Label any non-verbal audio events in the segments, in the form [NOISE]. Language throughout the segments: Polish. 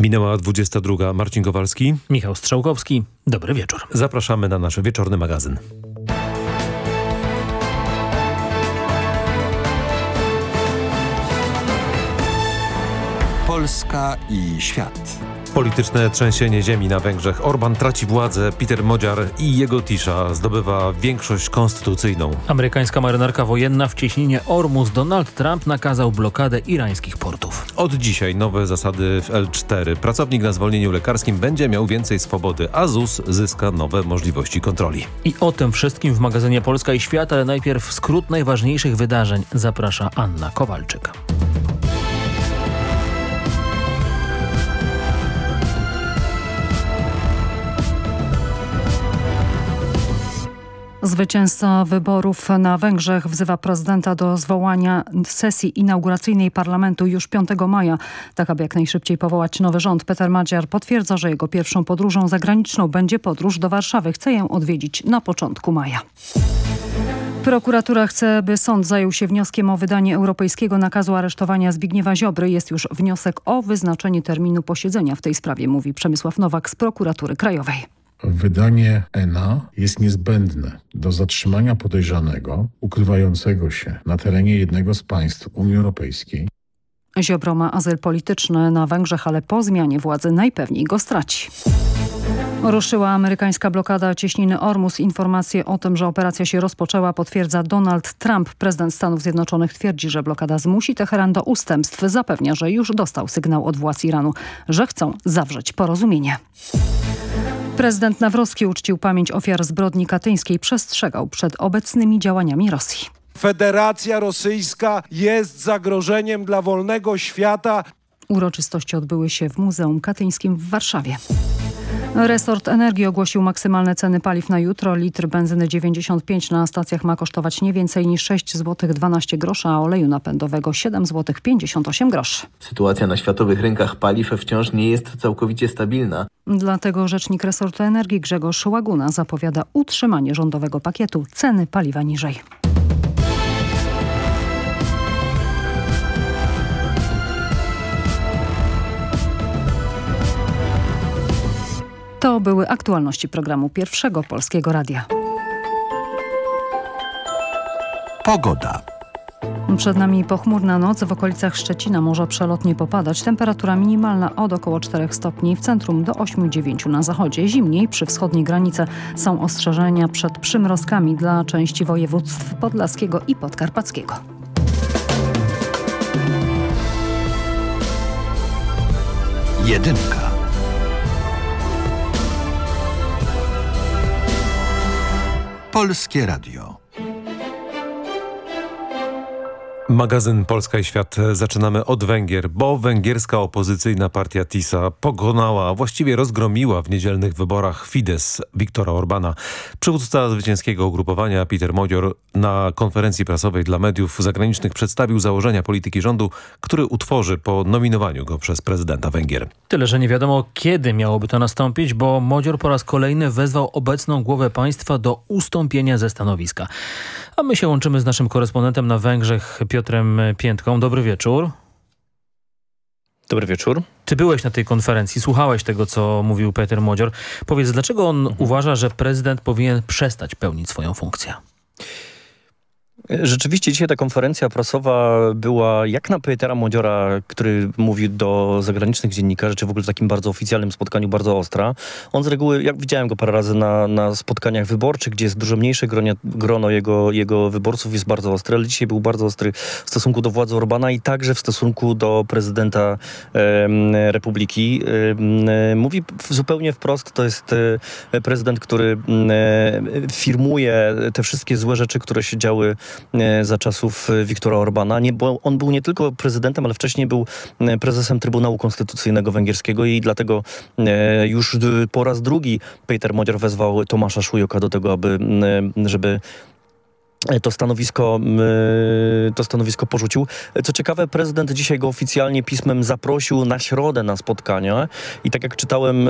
Minęła 22. Marcin Kowalski. Michał Strzałkowski. Dobry wieczór. Zapraszamy na nasz wieczorny magazyn. Polska i świat. Polityczne trzęsienie ziemi na Węgrzech. Orban traci władzę, Peter Modziar i jego Tisza zdobywa większość konstytucyjną. Amerykańska marynarka wojenna w cieśninie Ormus Donald Trump nakazał blokadę irańskich portów. Od dzisiaj nowe zasady w L4. Pracownik na zwolnieniu lekarskim będzie miał więcej swobody, a ZUS zyska nowe możliwości kontroli. I o tym wszystkim w magazynie Polska i Świat, ale najpierw skrót najważniejszych wydarzeń. Zaprasza Anna Kowalczyk. Zwycięzca wyborów na Węgrzech wzywa prezydenta do zwołania sesji inauguracyjnej parlamentu już 5 maja, tak aby jak najszybciej powołać nowy rząd. Peter Madziar potwierdza, że jego pierwszą podróżą zagraniczną będzie podróż do Warszawy. Chce ją odwiedzić na początku maja. Prokuratura chce, by sąd zajął się wnioskiem o wydanie europejskiego nakazu aresztowania Zbigniewa Ziobry. Jest już wniosek o wyznaczenie terminu posiedzenia w tej sprawie, mówi Przemysław Nowak z prokuratury krajowej. Wydanie ENA jest niezbędne do zatrzymania podejrzanego ukrywającego się na terenie jednego z państw Unii Europejskiej. Ziobro ma azyl polityczny na Węgrzech, ale po zmianie władzy najpewniej go straci. Ruszyła amerykańska blokada cieśniny Ormus. Informacje o tym, że operacja się rozpoczęła potwierdza Donald Trump. Prezydent Stanów Zjednoczonych twierdzi, że blokada zmusi Teheran do ustępstw. Zapewnia, że już dostał sygnał od władz Iranu, że chcą zawrzeć porozumienie. Prezydent Nawrocki uczcił pamięć ofiar zbrodni katyńskiej, przestrzegał przed obecnymi działaniami Rosji. Federacja Rosyjska jest zagrożeniem dla wolnego świata. Uroczystości odbyły się w Muzeum Katyńskim w Warszawie. Resort Energii ogłosił maksymalne ceny paliw na jutro. Litr benzyny 95 na stacjach ma kosztować nie więcej niż 6 zł 12 groszy, a oleju napędowego 7 zł 58 groszy. Sytuacja na światowych rynkach paliw wciąż nie jest całkowicie stabilna. Dlatego rzecznik resortu energii Grzegorz Łaguna zapowiada utrzymanie rządowego pakietu ceny paliwa niżej. To były aktualności programu Pierwszego Polskiego Radia. Pogoda. Przed nami pochmurna noc, w okolicach Szczecina może przelotnie popadać. Temperatura minimalna od około 4 stopni, w centrum do 8-9 na zachodzie. Zimniej przy wschodniej granicy są ostrzeżenia przed przymrozkami dla części województw podlaskiego i podkarpackiego. Jedynka. Polskie Radio. Magazyn Polska i Świat zaczynamy od Węgier, bo węgierska opozycyjna partia TISA pokonała, właściwie rozgromiła w niedzielnych wyborach Fidesz Viktora Orbana. Przywódca zwycięskiego ugrupowania Peter Modior na konferencji prasowej dla mediów zagranicznych przedstawił założenia polityki rządu, który utworzy po nominowaniu go przez prezydenta Węgier. Tyle, że nie wiadomo kiedy miałoby to nastąpić, bo Modzior po raz kolejny wezwał obecną głowę państwa do ustąpienia ze stanowiska. A my się łączymy z naszym korespondentem na Węgrzech, Piotrem Piętką. Dobry wieczór. Dobry wieczór. Ty byłeś na tej konferencji, słuchałeś tego, co mówił Peter Modzior. Powiedz, dlaczego on mhm. uważa, że prezydent powinien przestać pełnić swoją funkcję? Rzeczywiście dzisiaj ta konferencja prasowa była jak na Petera Modziora, który mówi do zagranicznych dziennikarzy, czy w ogóle w takim bardzo oficjalnym spotkaniu, bardzo ostra. On z reguły, jak widziałem go parę razy na, na spotkaniach wyborczych, gdzie jest dużo mniejsze gronie, grono jego, jego wyborców, jest bardzo ostry, ale dzisiaj był bardzo ostry w stosunku do władzy Orbana i także w stosunku do prezydenta e, Republiki. E, mówi zupełnie wprost, to jest e, prezydent, który e, firmuje te wszystkie złe rzeczy, które się działy za czasów e, Viktora Orbana. Nie, bo on był nie tylko prezydentem, ale wcześniej był e, prezesem Trybunału Konstytucyjnego Węgierskiego i dlatego już po raz drugi Peter Modzior wezwał Tomasza Szujoka do tego, aby żeby to stanowisko, y, to stanowisko porzucił. Co ciekawe, prezydent dzisiaj go oficjalnie pismem zaprosił na środę na spotkania i tak jak czytałem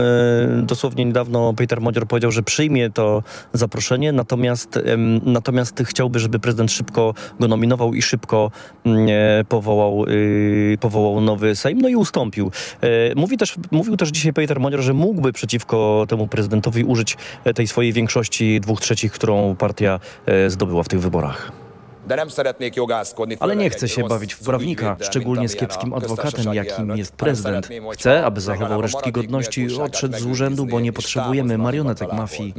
dosłownie niedawno, Peter Modzior powiedział, że przyjmie to zaproszenie, natomiast, natomiast chciałby, żeby prezydent szybko go nominował i szybko e, powołał, y, powołał nowy Sejm, no i ustąpił. E, Mówi też, mówił też dzisiaj Peter Modzior, że mógłby przeciwko temu prezydentowi użyć e, tej swojej większości dwóch trzecich, którą partia e, zdobyła w wyborach. Ale nie chcę się bawić w prawnika, szczególnie z kiepskim adwokatem, jakim jest prezydent. Chcę, aby zachował resztki godności i odszedł z urzędu, bo nie potrzebujemy marionetek mafii.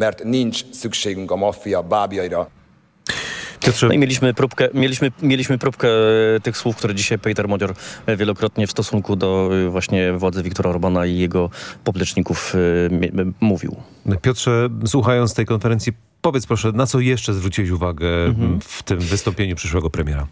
Piotrze, No i mieliśmy próbkę, mieliśmy, mieliśmy próbkę e, tych słów, które dzisiaj Peter Modzior e, wielokrotnie w stosunku do e, właśnie władzy Viktora Orbana i jego popleczników mówił. Piotrze, słuchając tej konferencji, powiedz proszę, na co jeszcze zwróciłeś uwagę w tym wystąpieniu przyszłego premiera?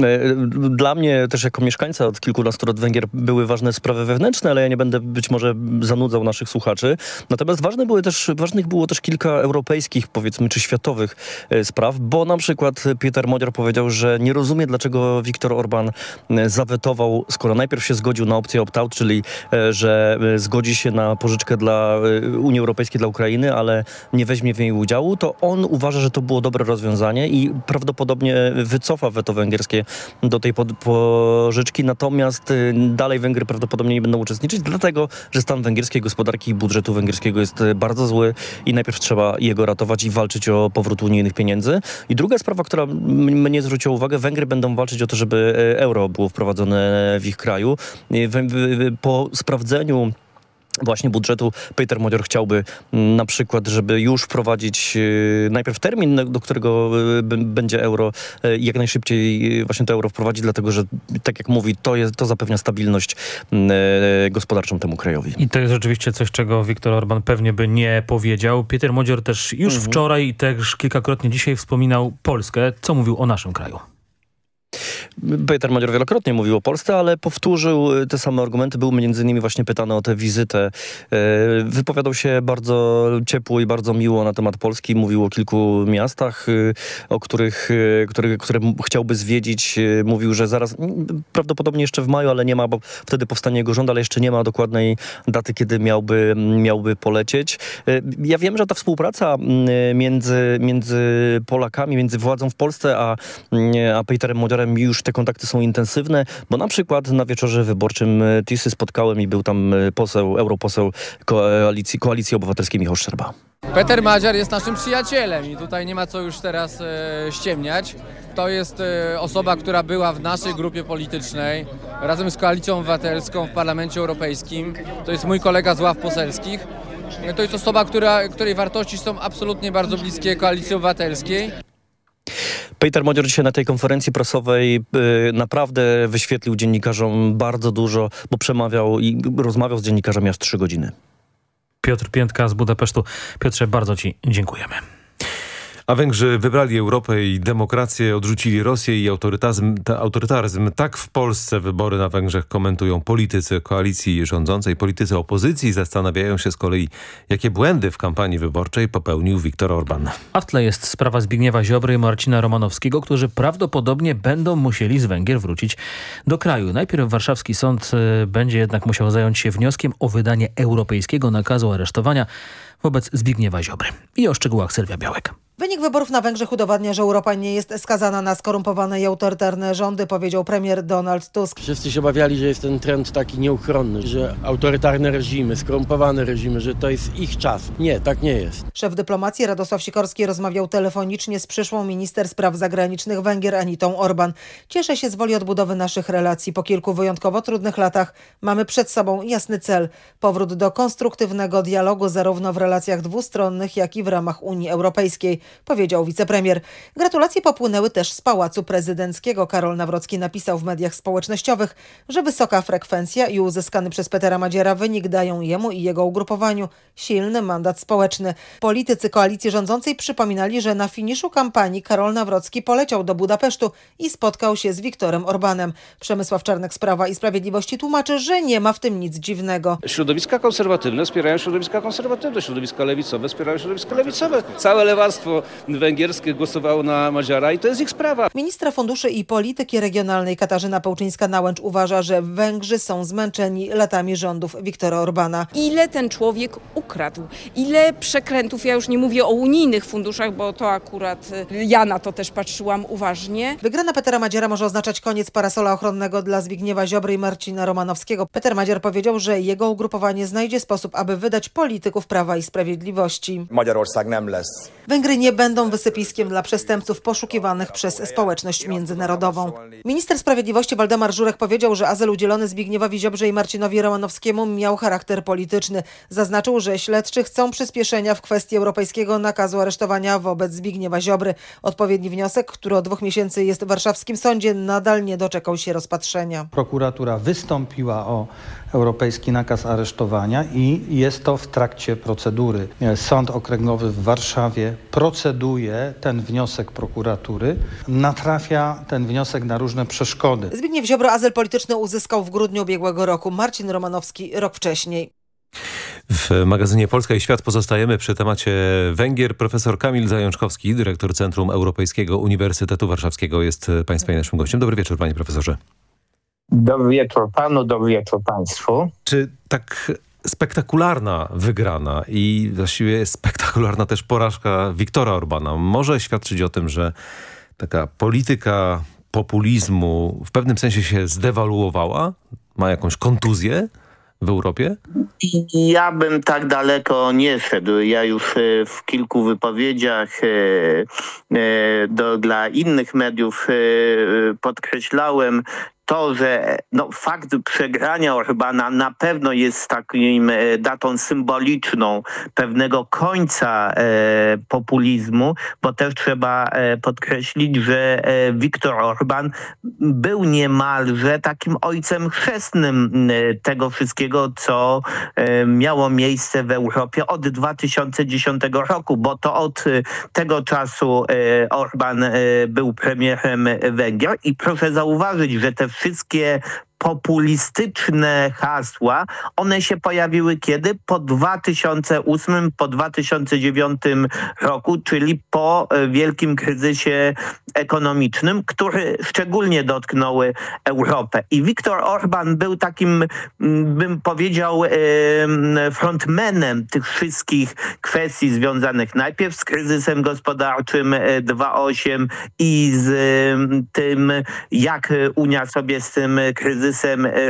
E, Dla mnie też jako mieszkańca od kilkunastu lat Węgier były ważne sprawy wewnętrzne, ale ja nie będę być może zanudzał naszych słuchaczy. Natomiast ważne były też, ważnych było też kilka europejskich, powiedzmy, czy światowych e, spraw, bo na przykład Peter Modzior powiedział, że nie rozumie, dlaczego Viktor Orban e, zawetował, skoro najpierw się zgodził na opcję opt-out, czyli że zgodzi się na pożyczkę dla Unii Europejskiej dla Ukrainy, ale nie weźmie w niej udziału, to on uważa, że to było dobre rozwiązanie i prawdopodobnie wycofa weto węgierskie do tej pożyczki, natomiast y, dalej Węgry prawdopodobnie nie będą uczestniczyć, dlatego, że stan węgierskiej gospodarki i budżetu węgierskiego jest y, bardzo zły i najpierw trzeba jego ratować i walczyć o powrót unijnych pieniędzy. I druga sprawa, która mnie zwróciła uwagę, Węgry będą walczyć o to, żeby y, euro było wprowadzone w ich kraju. Po sprawdzeniu właśnie budżetu Peter Modzior chciałby mm, na przykład, żeby już wprowadzić e, najpierw termin, do którego b- będzie euro, i jak najszybciej właśnie to euro wprowadzić, dlatego że tak jak mówi, to, jest, to zapewnia stabilność mm, gospodarczą temu krajowi. I to jest rzeczywiście coś, czego Viktor Orban pewnie by nie powiedział. Peter Modzior też już wczoraj i też kilkakrotnie dzisiaj wspominał Polskę. Co mówił o naszym kraju? Peter Modzior wielokrotnie mówił o Polsce, ale powtórzył e, te same argumenty. Był między innymi właśnie pytany o tę wizytę. E, Wypowiadał się bardzo ciepło i bardzo miło na temat Polski. Mówił o kilku miastach, e, o których, które, które chciałby zwiedzić. Mówił, że zaraz, prawdopodobnie jeszcze w maju, ale nie ma, bo wtedy powstanie jego rząd, ale jeszcze nie ma dokładnej daty, kiedy miałby, miałby polecieć. Ja wiem, że ta współpraca między, między Polakami, między władzą w Polsce, a, a Peterem Modziorem już te kontakty są intensywne, bo na przykład na wieczorze wyborczym e, Tisy spotkałem i był tam e, poseł, europoseł koalicji, koalicji obywatelskiej Michał Szczerba. Peter Madziar jest naszym przyjacielem i tutaj nie ma co już teraz e, ściemniać. To jest e, osoba, która była w naszej grupie politycznej razem z Koalicją Obywatelską w Parlamencie Europejskim. To jest mój kolega z ław poselskich. E, To jest osoba, która, której wartości są absolutnie bardzo bliskie Koalicji Obywatelskiej. Peter Modzior dzisiaj na tej konferencji prasowej y, naprawdę wyświetlił dziennikarzom bardzo dużo, bo przemawiał i rozmawiał z dziennikarzami aż trzy godziny. Piotr Piętka z Budapesztu. Piotrze, bardzo Ci dziękujemy. A Węgrzy wybrali Europę i demokrację, odrzucili Rosję i autorytaryzm, ta, autorytaryzm. Tak w Polsce wybory na Węgrzech komentują politycy koalicji rządzącej. Politycy opozycji zastanawiają się z kolei, jakie błędy w kampanii wyborczej popełnił Viktor Orban. A w tle jest sprawa Zbigniewa Ziobry i Marcina Romanowskiego, którzy prawdopodobnie będą musieli z Węgier wrócić do kraju. Najpierw warszawski sąd y, będzie jednak musiał zająć się wnioskiem o wydanie europejskiego nakazu aresztowania wobec Zbigniewa Ziobry. I o szczegółach Sylwia Białek. Wynik wyborów na Węgrzech udowadnia, że Europa nie jest skazana na skorumpowane i autorytarne rządy, powiedział premier Donald Tusk. Wszyscy się obawiali, że jest ten trend taki nieuchronny, że autorytarne reżimy, skorumpowane reżimy, że to jest ich czas. Nie, tak nie jest. Szef dyplomacji Radosław Sikorski rozmawiał telefonicznie z przyszłą minister spraw zagranicznych Węgier Anitą Orban. Cieszę się z woli odbudowy naszych relacji. Po kilku wyjątkowo trudnych latach mamy przed sobą jasny cel. Powrót do konstruktywnego dialogu zarówno w relacjach dwustronnych, jak i w ramach Unii Europejskiej, powiedział wicepremier. Gratulacje popłynęły też z Pałacu Prezydenckiego. Karol Nawrocki napisał w mediach społecznościowych, że wysoka frekwencja i uzyskany przez Petera Madziera wynik dają jemu i jego ugrupowaniu silny mandat społeczny. Politycy koalicji rządzącej przypominali, że na finiszu kampanii Karol Nawrocki poleciał do Budapesztu i spotkał się z Wiktorem Orbanem. Przemysław Czarnek z Prawa i Sprawiedliwości tłumaczy, że nie ma w tym nic dziwnego. Środowiska konserwatywne wspierają środowiska konserwatywne, środowiska lewicowe wspierają środowiska lewicowe. Całe lewactwo społeczeństwo węgierskie głosowało na Maziara i to jest ich sprawa. Ministra Funduszy i Polityki Regionalnej Katarzyna Pełczyńska-Nałęcz uważa, że Węgrzy są zmęczeni latami rządów Viktora Orbana. Ile ten człowiek ukradł? Ile przekrętów, ja już nie mówię o unijnych funduszach, bo to akurat y, ja na to też patrzyłam uważnie. Wygrana Petera Madziara może oznaczać koniec parasola ochronnego dla Zbigniewa Ziobry i Marcina Romanowskiego. Peter Madziar powiedział, że jego ugrupowanie znajdzie sposób, aby wydać polityków Prawa i Sprawiedliwości. Węgry nie będą wysypiskiem dla przestępców poszukiwanych przez społeczność międzynarodową. Minister Sprawiedliwości Waldemar Żurek powiedział, że azyl udzielony Zbigniewowi Ziobrze i Marcinowi Romanowskiemu miał charakter polityczny. Zaznaczył, że śledczy chcą przyspieszenia w kwestii europejskiego nakazu aresztowania wobec Zbigniewa Ziobry. Odpowiedni wniosek, który od dwóch miesięcy jest w warszawskim sądzie, nadal nie doczekał się rozpatrzenia. Prokuratura wystąpiła o europejski nakaz aresztowania i jest to w trakcie procedury. Sąd Okręgowy w Warszawie proceduje ten wniosek prokuratury. Natrafia ten wniosek na różne przeszkody. Zbigniew Ziobro azyl polityczny uzyskał w grudniu ubiegłego roku. Marcin Romanowski rok wcześniej. W magazynie Polska i Świat pozostajemy przy temacie Węgier. Profesor Kamil Zajączkowski, dyrektor Centrum Europejskiego Uniwersytetu Warszawskiego jest Państwa i naszym gościem. Dobry wieczór panie profesorze. Dobry wieczór panu, dobry wieczór państwu. Czy tak spektakularna wygrana i właściwie spektakularna też porażka Wiktora Orbana może świadczyć o tym, że taka polityka populizmu w pewnym sensie się zdewaluowała? Ma jakąś kontuzję? w Europie? Ja bym tak daleko nie szedł. Ja już w kilku wypowiedziach do, dla innych mediów podkreślałem, to, że no, fakt przegrania Orbana na pewno jest takim e, datą symboliczną pewnego końca e, populizmu, bo też trzeba e, podkreślić, że e, Viktor Orban był niemalże takim ojcem chrzestnym e, tego wszystkiego, co e, miało miejsce w Europie od 2010 roku, bo to od tego czasu Orban był premierem Węgier. I proszę zauważyć, że te wszystkie wszystkie populistyczne hasła, one się pojawiły kiedy? Po 2008, po 2009 roku, czyli po wielkim kryzysie ekonomicznym, który szczególnie dotknął Europę. I Viktor Orban był takim, bym powiedział, frontmanem tych wszystkich kwestii związanych najpierw z kryzysem gospodarczym 2.8 i z tym, jak Unia sobie z tym kryzysem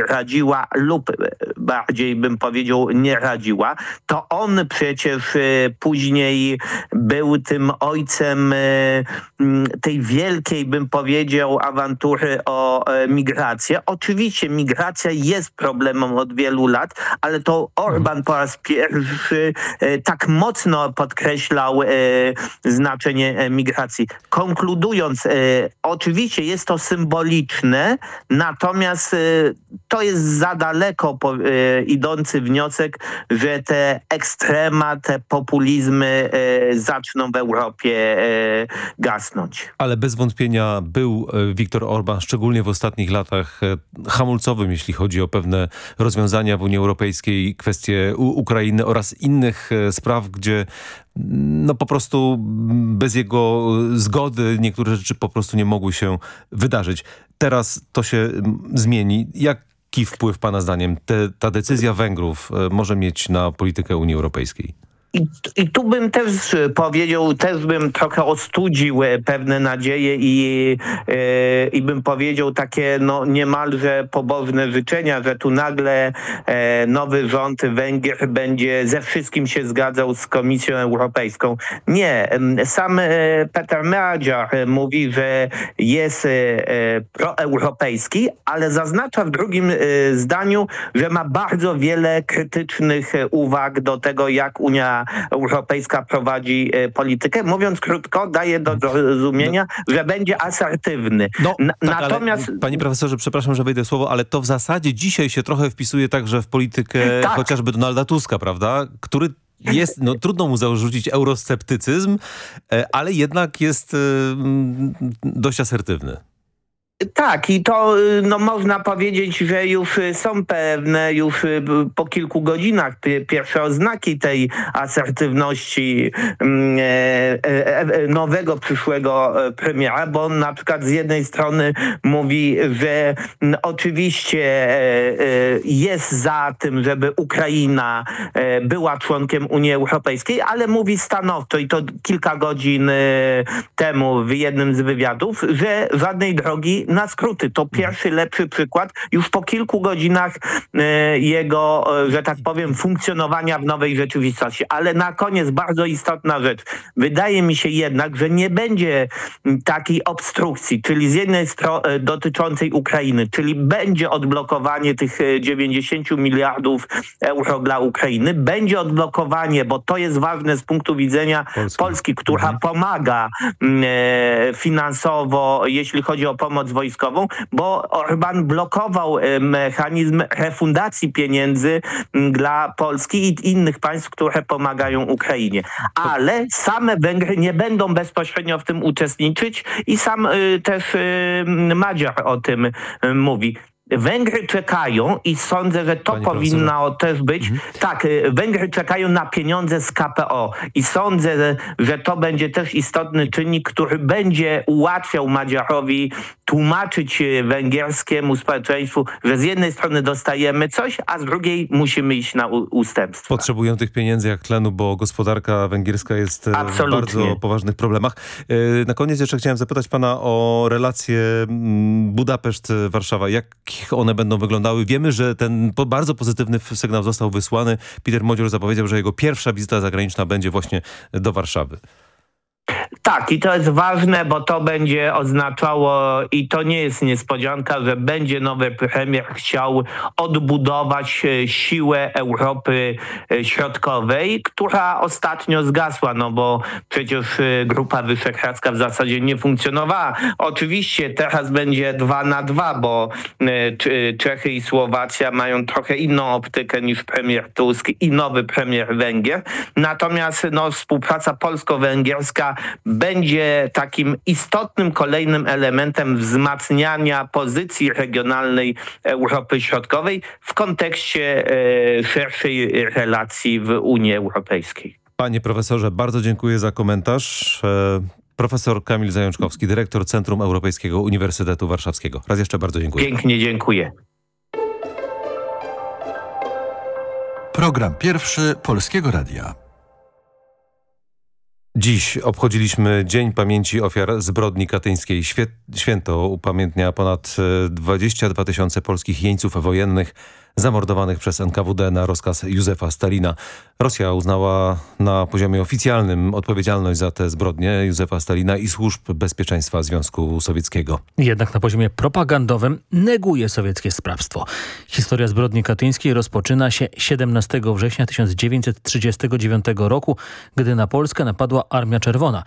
radziła lub bardziej bym powiedział nie radziła, to on przecież później był tym ojcem tej wielkiej, bym powiedział, awantury o migrację. Oczywiście migracja jest problemem od wielu lat, ale to Orban po raz pierwszy tak mocno podkreślał znaczenie migracji. Konkludując, oczywiście jest to symboliczne, natomiast to jest za daleko po, e, idący wniosek, że te ekstrema, te populizmy e, zaczną w Europie e, gasnąć. Ale bez wątpienia był Viktor Orban, szczególnie w ostatnich latach, hamulcowym, jeśli chodzi o pewne rozwiązania w Unii Europejskiej, kwestie Ukrainy oraz innych spraw, gdzie no po prostu bez jego zgody niektóre rzeczy po prostu nie mogły się wydarzyć. Teraz to się zmieni. Jaki wpływ pana zdaniem te, ta decyzja Węgrów może mieć na politykę Unii Europejskiej? I, I tu bym też powiedział, też bym trochę ostudził pewne nadzieje i, e, i bym powiedział takie no, niemalże pobożne życzenia, że tu nagle e, nowy rząd Węgier będzie ze wszystkim się zgadzał z Komisją Europejską. Nie, sam e, Peter Meadzia mówi, że jest e, proeuropejski, ale zaznacza w drugim e, zdaniu, że ma bardzo wiele krytycznych uwag do tego, jak Unia Europejska prowadzi e, politykę. Mówiąc krótko, daje do zrozumienia, no. że będzie asertywny. No, tak, Natomiast... Ale, panie profesorze, przepraszam, że wejdę słowo, ale to w zasadzie dzisiaj się trochę wpisuje także w politykę tak. chociażby Donalda Tuska, prawda? Który jest, no trudno mu zarzucić eurosceptycyzm, ale jednak jest dość asertywny. Tak, i to no, można powiedzieć, że już są pewne, już po kilku godzinach pierwsze oznaki tej asertywności mm, e, e, nowego przyszłego premiera, bo on na przykład z jednej strony mówi, że mm, oczywiście e, jest za tym, żeby Ukraina była członkiem Unii Europejskiej, ale mówi stanowczo i to kilka godzin temu w jednym z wywiadów, że żadnej drogi na skróty. To pierwszy lepszy przykład już po kilku godzinach e, jego, e, że tak powiem, funkcjonowania w nowej rzeczywistości. Ale na koniec bardzo istotna rzecz. Wydaje mi się jednak, że nie będzie takiej obstrukcji, czyli z jednej strony e, dotyczącej Ukrainy, czyli będzie odblokowanie tych 90 miliardów euro dla Ukrainy, będzie odblokowanie, bo to jest ważne z punktu widzenia Polski, Polski która mhm. pomaga finansowo, jeśli chodzi o pomoc wojskową, bo Orban blokował e, mechanizm refundacji pieniędzy dla Polski i innych państw, które pomagają Ukrainie. Ale same Węgry nie będą bezpośrednio w tym uczestniczyć i sam e, też e, Madziar o tym mówi. Węgry czekają i sądzę, że to Panie powinno też być. Mhm. Tak, y, Węgry czekają na pieniądze z KPO i sądzę, że to będzie też istotny czynnik, który będzie ułatwiał Madziarowi tłumaczyć y, węgierskiemu społeczeństwu, że z jednej strony dostajemy coś, a z drugiej musimy iść na ustępstwo. Potrzebują tych pieniędzy jak tlenu, bo gospodarka węgierska jest e, Absolutnie. w bardzo poważnych problemach. E, na koniec jeszcze chciałem zapytać pana o relacje mm, Budapeszt-Warszawa. Jak one będą wyglądały? Wiemy, że ten bardzo pozytywny sygnał został wysłany. Peter Modzior zapowiedział, że jego pierwsza wizyta zagraniczna będzie właśnie do Warszawy. Tak, i to jest ważne, bo to będzie oznaczało, i to nie jest niespodzianka, że będzie nowy premier chciał odbudować e, siłę Europy e, Środkowej, która ostatnio zgasła, no bo przecież e, Grupa Wyszehradzka w zasadzie nie funkcjonowała. Oczywiście teraz będzie dwa na dwa, bo Czechy i Słowacja mają trochę inną optykę niż premier Tusk i nowy premier Węgier. Natomiast no, współpraca polsko-węgierska będzie takim istotnym kolejnym elementem wzmacniania pozycji regionalnej Europy Środkowej w kontekście e, szerszej relacji w Unii Europejskiej. Panie profesorze, bardzo dziękuję za komentarz. E, profesor Kamil Zajączkowski, dyrektor Centrum Europejskiego Uniwersytetu Warszawskiego. Raz jeszcze bardzo dziękuję. Pięknie dziękuję. Program pierwszy Polskiego Radia. Dziś obchodziliśmy Dzień Pamięci Ofiar Zbrodni Katyńskiej. Święto upamiętnia ponad 22 e, tysiące polskich jeńców wojennych zamordowanych przez NKWD na rozkaz Józefa Stalina. Rosja uznała na poziomie oficjalnym odpowiedzialność za te zbrodnie Józefa Stalina i służb bezpieczeństwa Związku Sowieckiego. Jednak na poziomie propagandowym neguje sowieckie sprawstwo. Historia zbrodni katyńskiej rozpoczyna się 17 września 1939 roku, gdy na Polskę napadła Armia Czerwona.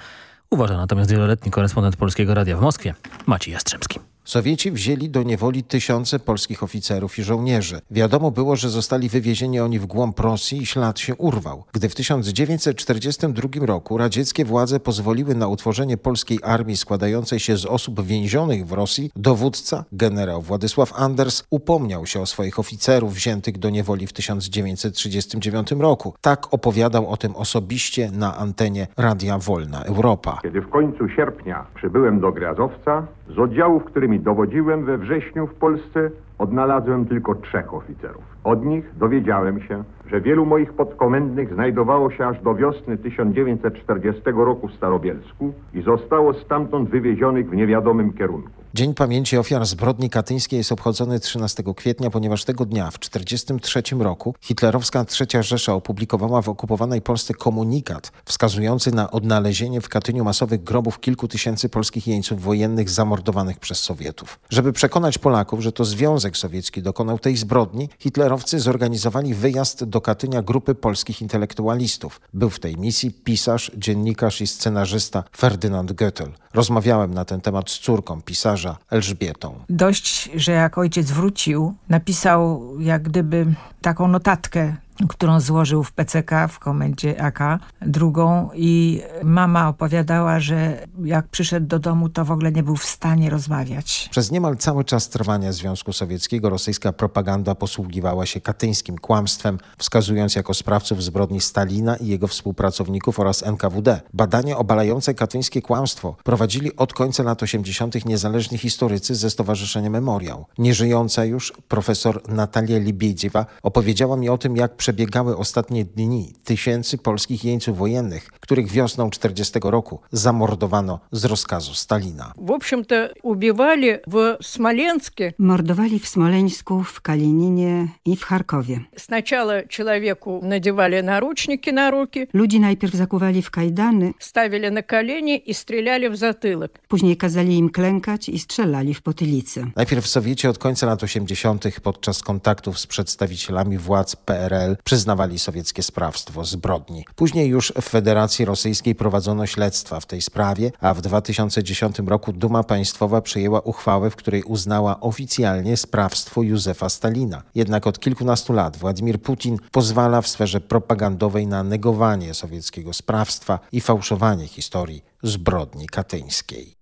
Uważa natomiast wieloletni korespondent Polskiego Radia w Moskwie Maciej Jastrzębski. Sowieci wzięli do niewoli tysiące polskich oficerów i żołnierzy. Wiadomo było, że zostali wywiezieni oni w głąb Rosji i ślad się urwał. Gdy w 1942 roku radzieckie władze pozwoliły na utworzenie polskiej armii składającej się z osób więzionych w Rosji, dowódca, generał Władysław Anders, upomniał się o swoich oficerów wziętych do niewoli w 1939 roku. Tak opowiadał o tym osobiście na antenie Radia Wolna Europa. Kiedy w końcu sierpnia przybyłem do Grazowca, z oddziałów, którymi dowodziłem we wrześniu w Polsce, odnalazłem tylko trzech oficerów. Od nich dowiedziałem się, że wielu moich podkomendnych znajdowało się aż do wiosny 1940 roku w Starobielsku i zostało stamtąd wywiezionych w niewiadomym kierunku. Dzień Pamięci Ofiar Zbrodni Katyńskiej jest obchodzony 13 kwietnia, ponieważ tego dnia w 1943 roku hitlerowska III Rzesza opublikowała w okupowanej Polsce komunikat wskazujący na odnalezienie w Katyniu masowych grobów kilku tysięcy polskich jeńców wojennych zamordowanych przez Sowietów. Żeby przekonać Polaków, że to Związek Sowiecki dokonał tej zbrodni, hitlerowcy zorganizowali wyjazd do Katynia grupy polskich intelektualistów. Był w tej misji pisarz, dziennikarz i scenarzysta Ferdynand Goettel. Rozmawiałem na ten temat z córką pisarza Elżbietą. Dość, że jak ojciec wrócił, napisał jak gdyby taką notatkę którą złożył w PCK w komendzie AK, drugą i mama opowiadała, że jak przyszedł do domu, to w ogóle nie był w stanie rozmawiać. Przez niemal cały czas trwania Związku Sowieckiego rosyjska propaganda posługiwała się katyńskim kłamstwem, wskazując jako sprawców zbrodni Stalina i jego współpracowników oraz NKWD. Badanie obalające katyńskie kłamstwo prowadzili od końca lat 80. niezależni historycy ze Stowarzyszenia Memoriał. Nieżyjąca już profesor Natalia Libiedziewa opowiedziała mi o tym, jak przebiegały ostatnie dni tysięcy polskich jeńców wojennych, których wiosną 40 roku zamordowano z rozkazu Stalina. W общем-то, ubивali w Smoleńskie. Mordowali w Smoleńsku, w Kalininie i w Charkowie. Сначала человеку надевали наручники на руки. Ludzi najpierw zakuwali w kajdany. Ставили на колени и стреляли в затылок. Później kazali im klękać i strzelali w potylicę. Najpierw w Sowiecie od końca lat 80. podczas kontaktów z przedstawicielami władz PRL przyznawali sowieckie sprawstwo zbrodni. Później już w Federacji Rosyjskiej prowadzono śledztwa w tej sprawie, a w 2010 roku Duma Państwowa przyjęła uchwałę, w której uznała oficjalnie sprawstwo Józefa Stalina. Jednak od kilkunastu lat Władimir Putin pozwala w sferze propagandowej na negowanie sowieckiego sprawstwa i fałszowanie historii zbrodni katyńskiej.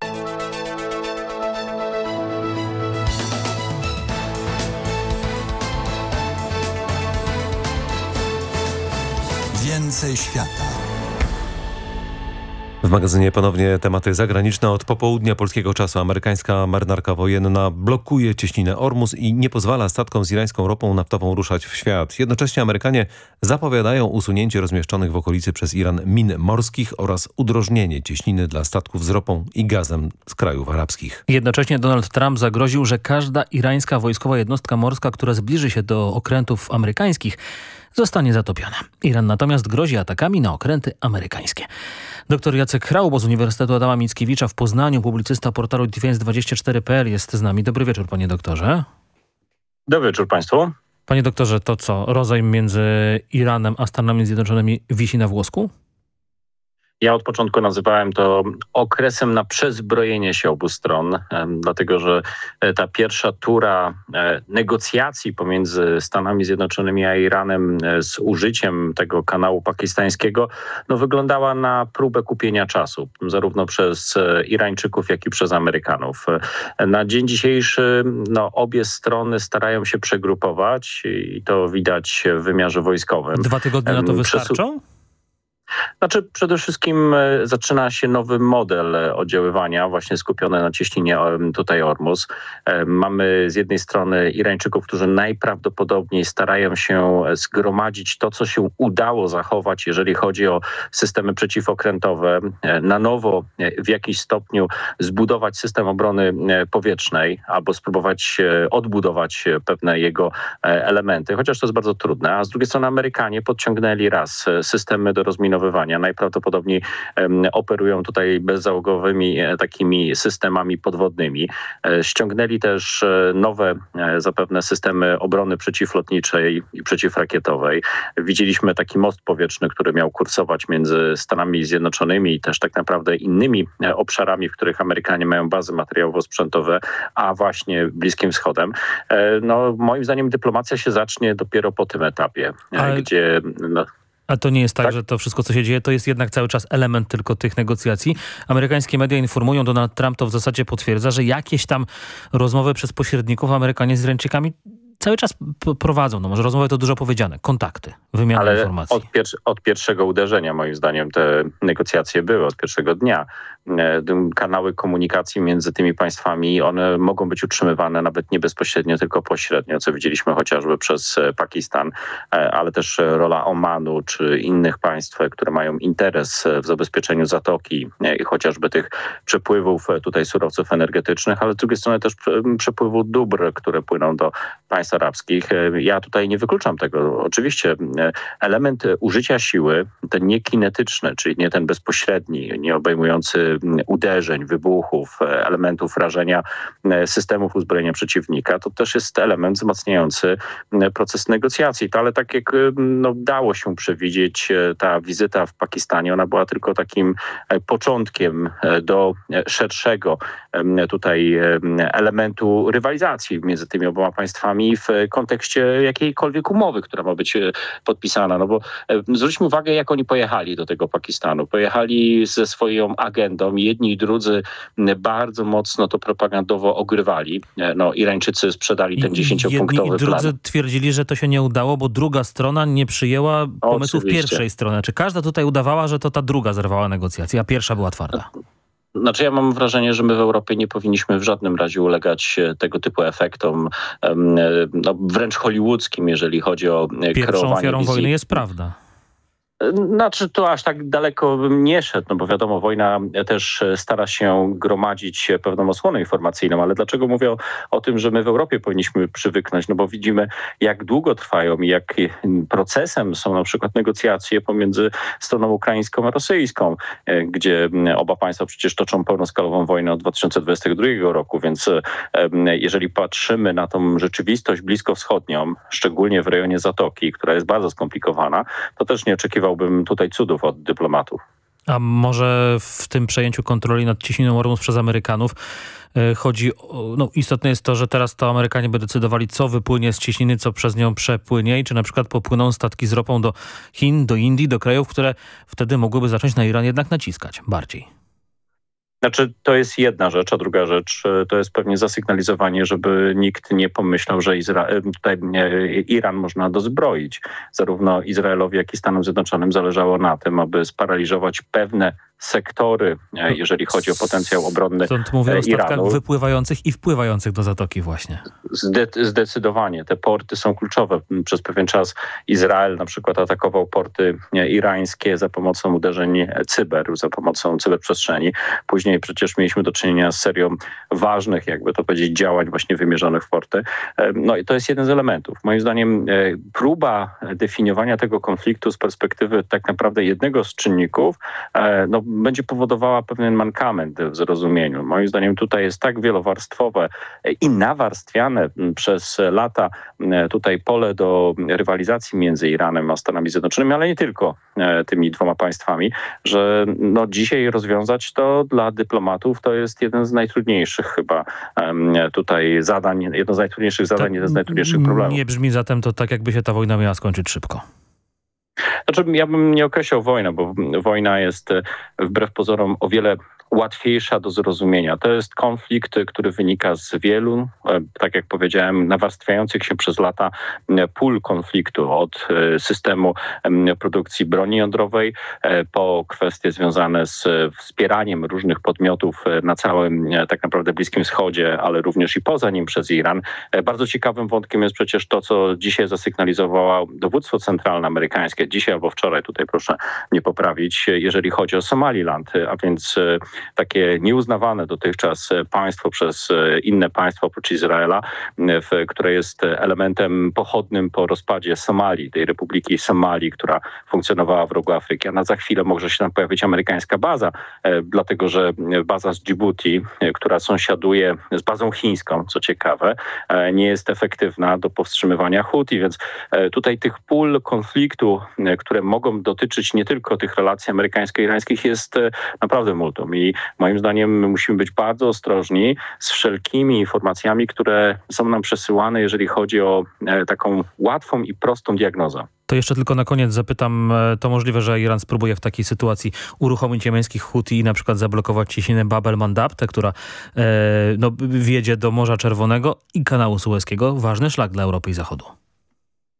Więcej świata. W magazynie ponownie tematy zagraniczne. Od popołudnia polskiego czasu amerykańska marynarka wojenna blokuje cieśninę Ormus i nie pozwala statkom z irańską ropą naftową ruszać w świat. Jednocześnie Amerykanie zapowiadają usunięcie rozmieszczonych w okolicy przez Iran min morskich oraz udrożnienie cieśniny dla statków z ropą i gazem z krajów arabskich. Jednocześnie Donald Trump zagroził, że każda irańska wojskowa jednostka morska, która zbliży się do okrętów amerykańskich, zostanie zatopiona. Iran natomiast grozi atakami na okręty amerykańskie. Dr Jacek Hraubo z Uniwersytetu Adama Mickiewicza w Poznaniu, publicysta portalu Defense24.pl jest z nami. Dobry wieczór, panie doktorze. Dobry wieczór państwu. Panie doktorze, to co, rozejm między Iranem a Stanami Zjednoczonymi wisi na włosku? Ja od początku nazywałem to okresem na przezbrojenie się obu stron, dlatego że ta pierwsza tura negocjacji pomiędzy Stanami Zjednoczonymi a Iranem z użyciem tego kanału pakistańskiego no, wyglądała na próbę kupienia czasu, zarówno przez Irańczyków, jak i przez Amerykanów. Na dzień dzisiejszy no, obie strony starają się przegrupować i to widać w wymiarze wojskowym. Dwa tygodnie na to wystarczą? Znaczy przede wszystkim zaczyna się nowy model oddziaływania właśnie skupiony na cieśninie tutaj Ormus. Mamy z jednej strony Irańczyków, którzy najprawdopodobniej starają się zgromadzić to, co się udało zachować, jeżeli chodzi o systemy przeciwokrętowe, na nowo w jakiś stopniu zbudować system obrony powietrznej albo spróbować odbudować pewne jego elementy, chociaż to jest bardzo trudne. A z drugiej strony Amerykanie podciągnęli raz systemy do rozminowania Najprawdopodobniej um, operują tutaj bezzałogowymi e, takimi systemami podwodnymi. E, ściągnęli też e, nowe zapewne systemy obrony przeciwlotniczej i przeciwrakietowej. Widzieliśmy taki most powietrzny, który miał kursować między Stanami Zjednoczonymi i też tak naprawdę innymi obszarami, w których Amerykanie mają bazy materiałowo-sprzętowe, a właśnie Bliskim Wschodem. No, moim zdaniem dyplomacja się zacznie dopiero po tym etapie, Ale- gdzie... No, A to nie jest tak, że to wszystko, co się dzieje, to jest jednak cały czas element tylko tych negocjacji. Amerykańskie media informują, Donald Trump to w zasadzie potwierdza, że jakieś tam rozmowy przez pośredników Amerykanie z Irańczykami cały czas prowadzą. No może rozmowy to dużo powiedziane. Kontakty, wymiana Ale informacji. od, pier od pierwszego uderzenia, moim zdaniem, te negocjacje były, od pierwszego dnia. E, Kanały komunikacji między tymi państwami, one mogą być utrzymywane nawet nie bezpośrednio, tylko pośrednio, co widzieliśmy chociażby przez e, Pakistan, e, ale też rola Omanu czy innych państw, które mają interes w zabezpieczeniu zatoki i chociażby tych przepływów tutaj surowców energetycznych, ale z drugiej strony też prze- przepływu dóbr, które płyną do państw arabskich. Ja tutaj nie wykluczam tego. Oczywiście element użycia siły, ten niekinetyczny, czyli nie ten bezpośredni, nie obejmujący uderzeń, wybuchów, elementów rażenia systemów uzbrojenia przeciwnika, to też jest element wzmacniający proces negocjacji. To, ale tak jak no, dało się przewidzieć, ta wizyta w Pakistanie, ona była tylko takim początkiem do szerszego tutaj elementu rywalizacji między tymi oboma państwami w kontekście jakiejkolwiek umowy, która ma być podpisana. No bo zwróćmy uwagę, jak oni pojechali do tego Pakistanu. Pojechali ze swoją agendą. Jedni i drudzy bardzo mocno to propagandowo ogrywali. No, Irańczycy sprzedali ten dziesięciopunktowy plan. drudzy plan. twierdzili, że to się nie udało, bo druga strona nie przyjęła pomysłów Oczywiście. pierwszej strony. Czy każda tutaj udawała, że to ta druga zerwała negocjacje, a pierwsza była twarda? Znaczy ja mam wrażenie, że my w Europie nie powinniśmy w żadnym razie ulegać tego typu efektom, no, wręcz hollywoodzkim, jeżeli chodzi o Pierwszą kreowanie ofiarą wizji. wojny jest prawda. Znaczy to aż tak daleko bym nie szedł, no bo wiadomo, wojna też stara się gromadzić pewną osłonę informacyjną, ale dlaczego mówię o, o tym, że my w Europie powinniśmy przywyknąć? No bo widzimy, jak długo trwają i jak procesem są na przykład negocjacje pomiędzy stroną ukraińską a rosyjską, e, gdzie oba państwa przecież toczą pełnoskalową wojnę od 2022 roku, więc e, jeżeli patrzymy na tą rzeczywistość bliskowschodnią, szczególnie w rejonie Zatoki, która jest bardzo skomplikowana, to też nie oczekiwałbym tutaj cudów od dyplomatów. A może w tym przejęciu kontroli nad ciśniną Ormus przez Amerykanów e, chodzi no istotne jest to, że teraz to Amerykanie by decydowali, co wypłynie z ciśniny, co przez nią przepłynie i czy na przykład popłyną statki z ropą do Chin, do Indii, do krajów, które wtedy mogłyby zacząć na Iran jednak naciskać bardziej. Znaczy, to jest jedna rzecz, a druga rzecz to jest pewnie zasygnalizowanie, żeby nikt nie pomyślał, że Izra tutaj Iran można dozbroić. Zarówno Izraelowi, jak i Stanom Zjednoczonym zależało na tym, aby sparaliżować pewne sektory, jeżeli chodzi o potencjał obronny Stąd mówię o statkach Iranu. wypływających i wpływających do Zatoki właśnie. Zde zdecydowanie. Te porty są kluczowe. Przez pewien czas Izrael na przykład atakował porty irańskie za pomocą uderzeń cyber, za pomocą cyberprzestrzeni. Później przecież mieliśmy do czynienia z serią ważnych, jakby to powiedzieć, działań właśnie wymierzonych w porty. No i to jest jeden z elementów. Moim zdaniem próba definiowania tego konfliktu z perspektywy tak naprawdę jednego z czynników no, będzie powodowała pewien mankament w zrozumieniu. Moim zdaniem tutaj jest tak wielowarstwowe i nawarstwiane przez lata tutaj pole do rywalizacji między Iranem a Stanami Zjednoczonymi, ale nie tylko tymi dwoma państwami, że no dzisiaj rozwiązać to dla dyplomatów to jest jeden z najtrudniejszych chyba tutaj zadań, jedno z najtrudniejszych zadań, jeden z najtrudniejszych problemów. Nie brzmi zatem to tak, jakby się ta wojna miała skończyć szybko. Znaczy, ja bym nie określał wojnę, bo wojna jest wbrew pozorom o wiele łatwiejsza do zrozumienia. To jest konflikt, który wynika z wielu, tak jak powiedziałem, nawarstwiających się przez lata pól konfliktu od systemu produkcji broni jądrowej po kwestie związane z wspieraniem różnych podmiotów na całym tak naprawdę Bliskim Wschodzie, ale również i poza nim przez Iran. Bardzo ciekawym wątkiem jest przecież to, co dzisiaj zasygnalizowało dowództwo centralne amerykańskie, dzisiaj albo wczoraj, tutaj proszę mnie poprawić, jeżeli chodzi o Somaliland, a więc takie nieuznawane dotychczas państwo przez inne państwa oprócz Izraela, w, które jest elementem pochodnym po rozpadzie Somalii, tej Republiki Somalii, która funkcjonowała w rogu Afryki. A na za chwilę może się tam pojawić amerykańska baza, dlatego że baza z Djibouti, która sąsiaduje z bazą chińską, co ciekawe, nie jest efektywna do powstrzymywania Huti, więc tutaj tych pól konfliktu, które mogą dotyczyć nie tylko tych relacji amerykańsko-irańskich jest naprawdę multum i moim zdaniem my musimy być bardzo ostrożni z wszelkimi informacjami, które są nam przesyłane, jeżeli chodzi o taką łatwą i prostą diagnozę. To jeszcze tylko na koniec zapytam, to możliwe, że Iran spróbuje w takiej sytuacji uruchomić jemeńskich Huti i na przykład zablokować ciśnienę Bab el-Mandab, tę, która e, no, wiedzie do Morza Czerwonego i kanału Suezkiego. Ważny szlak dla Europy i Zachodu.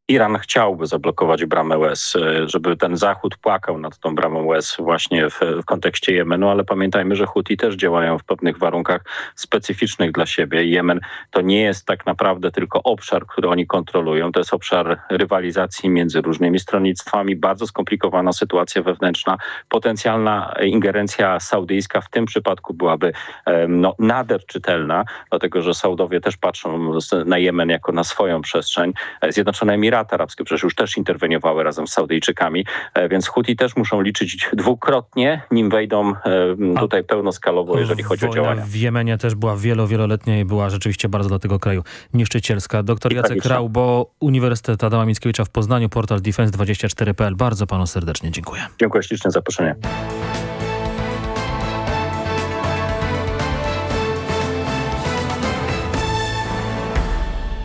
Iran chciałby zablokować bramę Łez, żeby ten Zachód płakał nad tą bramą Łez właśnie w, w, kontekście Jemenu, ale pamiętajmy, że Huti też działają w pewnych warunkach specyficznych dla siebie. Jemen to nie jest tak naprawdę tylko obszar, który oni kontrolują, to jest obszar rywalizacji między różnymi stronnictwami, bardzo skomplikowana sytuacja wewnętrzna, potencjalna ingerencja saudyjska w tym przypadku byłaby no, nader czytelna, dlatego że Saudowie też patrzą na Jemen jako na swoją przestrzeń. Zjednoczone Emiraty Emiraty Arabskie przecież już też interweniowały razem z Saudyjczykami, więc Huti też muszą liczyć dwukrotnie, nim wejdą tutaj pełnoskalowo, jeżeli chodzi o działania. w Jemenie też była wielo, wieloletnia i była rzeczywiście bardzo dla tego kraju niszczycielska. Doktor I Jacek tragiczna. Raubo, Uniwersytet Adama Mickiewicza w Poznaniu, portal defense24.pl. Bardzo panu serdecznie dziękuję. Dziękuję ślicznie za zaproszenie.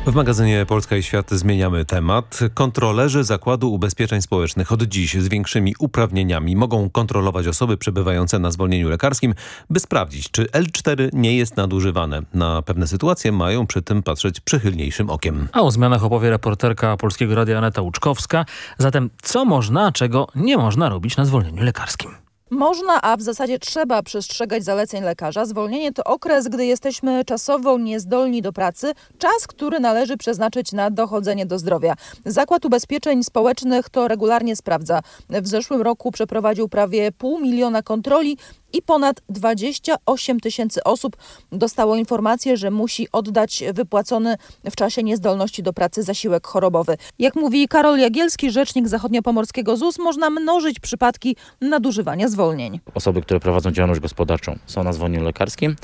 W magazynie Polska i Świat zmieniamy temat. Kontrolerzy Zakładu Ubezpieczeń Społecznych od dziś z większymi uprawnieniami mogą kontrolować osoby przebywające na zwolnieniu lekarskim, by sprawdzić, czy L4 nie jest nadużywane. Na pewne sytuacje mają przy tym patrzeć przychylniejszym okiem. A o zmianach opowie reporterka Polskiego Radia Aneta Łuczkowska. Zatem co można, czego nie można robić na zwolnieniu lekarskim? Można, a w zasadzie trzeba przestrzegać zaleceń lekarza. Zwolnienie to okres, gdy jesteśmy czasowo niezdolni do pracy, czas, który należy przeznaczyć na dochodzenie do zdrowia. Zakład Ubezpieczeń Społecznych to regularnie sprawdza. W zeszłym roku przeprowadził prawie pół miliona kontroli i ponad 28 tysięcy osób dostało informację, że musi oddać wypłacony w czasie niezdolności do pracy zasiłek chorobowy. Jak mówi Karol Jagielski, rzecznik zachodniopomorskiego ZUS, można mnożyć przypadki nadużywania zwolnień. Osoby, które prowadzą działalność gospodarczą są na zwolnieniu lekarskim,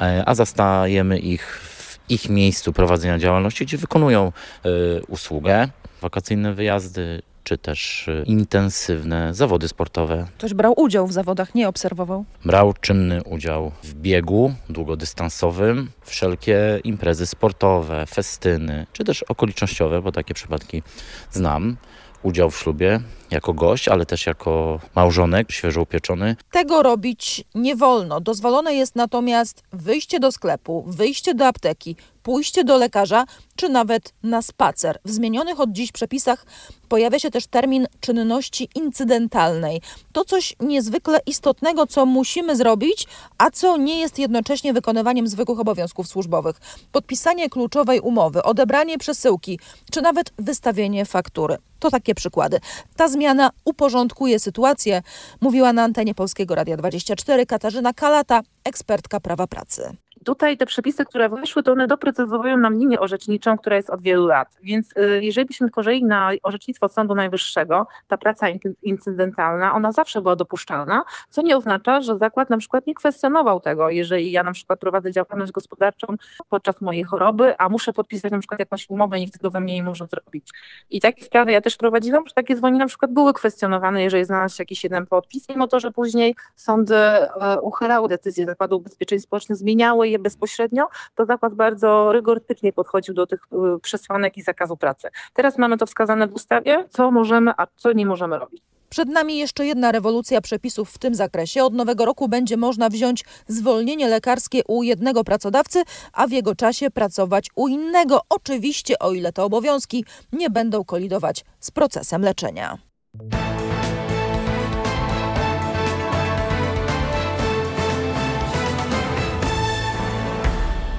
e, a zastajemy ich w ich miejscu prowadzenia działalności, gdzie wykonują y, usługę, wakacyjne wyjazdy, czy też y, intensywne zawody sportowe. Ktoś brał udział w zawodach, nie obserwował. Brał czynny udział w biegu długodystansowym, wszelkie imprezy sportowe, festyny, czy też okolicznościowe, bo takie przypadki znam. Udział w ślubie jako gość, ale też jako małżonek, świeżo upieczony. Tego robić nie wolno. Dozwolone jest natomiast wyjście do sklepu, wyjście do apteki, pójście do lekarza, czy nawet na spacer. W zmienionych od dziś przepisach pojawia się też termin czynności incydentalnej. To coś niezwykle istotnego, co musimy zrobić, a co nie jest jednocześnie wykonywaniem zwykłych obowiązków służbowych. Podpisanie kluczowej umowy, odebranie przesyłki, czy nawet wystawienie faktury. To takie przykłady. Ta zmiana uporządkuje sytuację, mówiła na antenie Polskiego Radia 24 Katarzyna Kalata, ekspertka prawa pracy. Tutaj te przepisy, które weszły, to one doprecyzowują nam linię orzeczniczą, która jest od wielu lat. Więc y, jeżeli byśmy tworzyli na orzecznictwo Sądu Najwyższego, ta praca incydentalna, ona zawsze była dopuszczalna, co nie oznacza, że zakład na przykład nie kwestionował tego, jeżeli ja na przykład prowadzę działalność gospodarczą podczas mojej choroby, a muszę podpisać na przykład jakąś umowę i nikt tego we mnie nie może zrobić. I takie sprawy ja też prowadziłam, że takie zwolnienia na przykład były kwestionowane, jeżeli znalazł się jakiś jeden podpis, mimo to, że później sądy e, uchylały decyzje Zakładu Ubezpieczeń Społecznych, zmieniały je bezpośrednio, to zakład bardzo rygorystycznie podchodził do tych y, przesłanek i zakazu pracy. Teraz mamy to wskazane w ustawie, co możemy, a co nie możemy robić. Przed nami jeszcze jedna rewolucja przepisów w tym zakresie. Od nowego roku będzie można wziąć zwolnienie lekarskie u jednego pracodawcy, a w jego czasie pracować u innego. Oczywiście, o ile te obowiązki nie będą kolidować z procesem leczenia.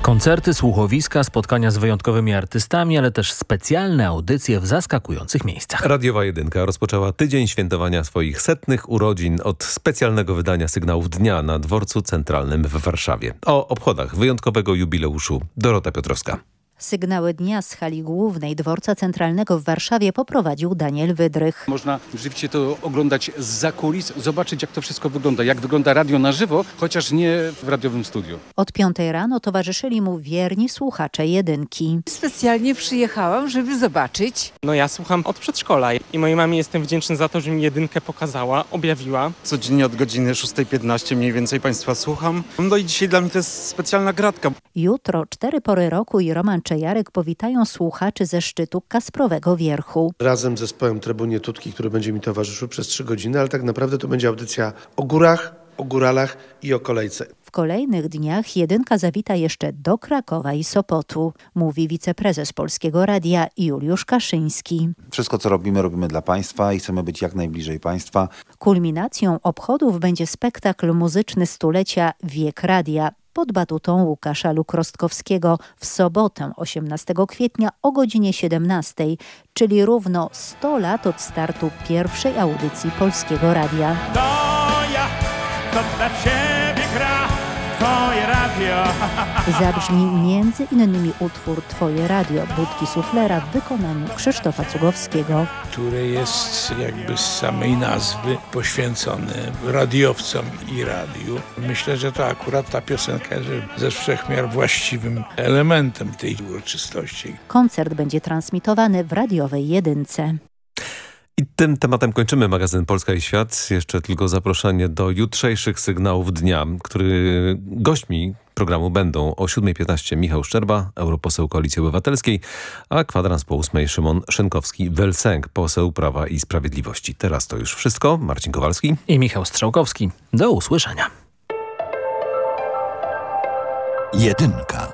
Koncerty, słuchowiska, spotkania z wyjątkowymi artystami, ale też specjalne audycje w zaskakujących miejscach. Radiowa Jedynka rozpoczęła tydzień świętowania swoich setnych urodzin od specjalnego wydania sygnałów dnia na dworcu centralnym w Warszawie. O obchodach wyjątkowego jubileuszu Dorota Piotrowska. Sygnały dnia z hali głównej dworca centralnego w Warszawie poprowadził Daniel Wydrych. Można rzeczywiście to oglądać z kulis, zobaczyć jak to wszystko wygląda, jak wygląda radio na żywo, chociaż nie w radiowym studiu. Od piątej rano towarzyszyli mu wierni słuchacze jedynki. Specjalnie przyjechałam, żeby zobaczyć. No ja słucham od przedszkola i mojej mamie jestem wdzięczny za to, że mi jedynkę pokazała, objawiła. Codziennie od godziny 6.15 mniej więcej Państwa słucham. No i dzisiaj dla mnie to jest specjalna gratka. Jutro cztery pory roku i Roman Czejarek powitają słuchaczy ze szczytu Kasprowego Wierchu. Razem z zespołem Trybunie Tutki, który będzie mi towarzyszył przez trzy godziny, ale tak naprawdę to będzie audycja o górach, o góralach i o kolejce. W kolejnych dniach jedynka zawita jeszcze do Krakowa i Sopotu, mówi wiceprezes Polskiego Radia Juliusz Kaszyński. Wszystko, co robimy, robimy dla Państwa i chcemy być jak najbliżej Państwa. Kulminacją obchodów będzie spektakl muzyczny stulecia Wiek Radia pod batutą Łukasza Lukrostkowskiego w sobotę 18 kwietnia o godzinie 17, czyli równo 100 lat od startu pierwszej audycji Polskiego Radia. To ja, to dla Ciebie gra, Twoje radio. [LAUGHS] Zabrzmi między innymi utwór Twoje radio Budki Suflera w wykonaniu Krzysztofa Cugowskiego. Które jest jakby z samej nazwy poświęcone radiowcom i radiu. Myślę, że to akurat ta piosenka jest ze wszechmiar właściwym elementem tej uroczystości. Koncert będzie transmitowany w radiowej jedynce. I tym tematem kończymy magazyn Polska i Świat. Jeszcze tylko zaproszenie do jutrzejszych sygnałów dnia, który gośćmi programu będą o 7.15 Michał Szczerba, europoseł Koalicji Obywatelskiej, a kwadrans po 8 Szymon Szynkowski-Welsenk, poseł Prawa i Sprawiedliwości. Teraz to już wszystko. Marcin Kowalski i Michał Strzałkowski. Do usłyszenia. Jedynka.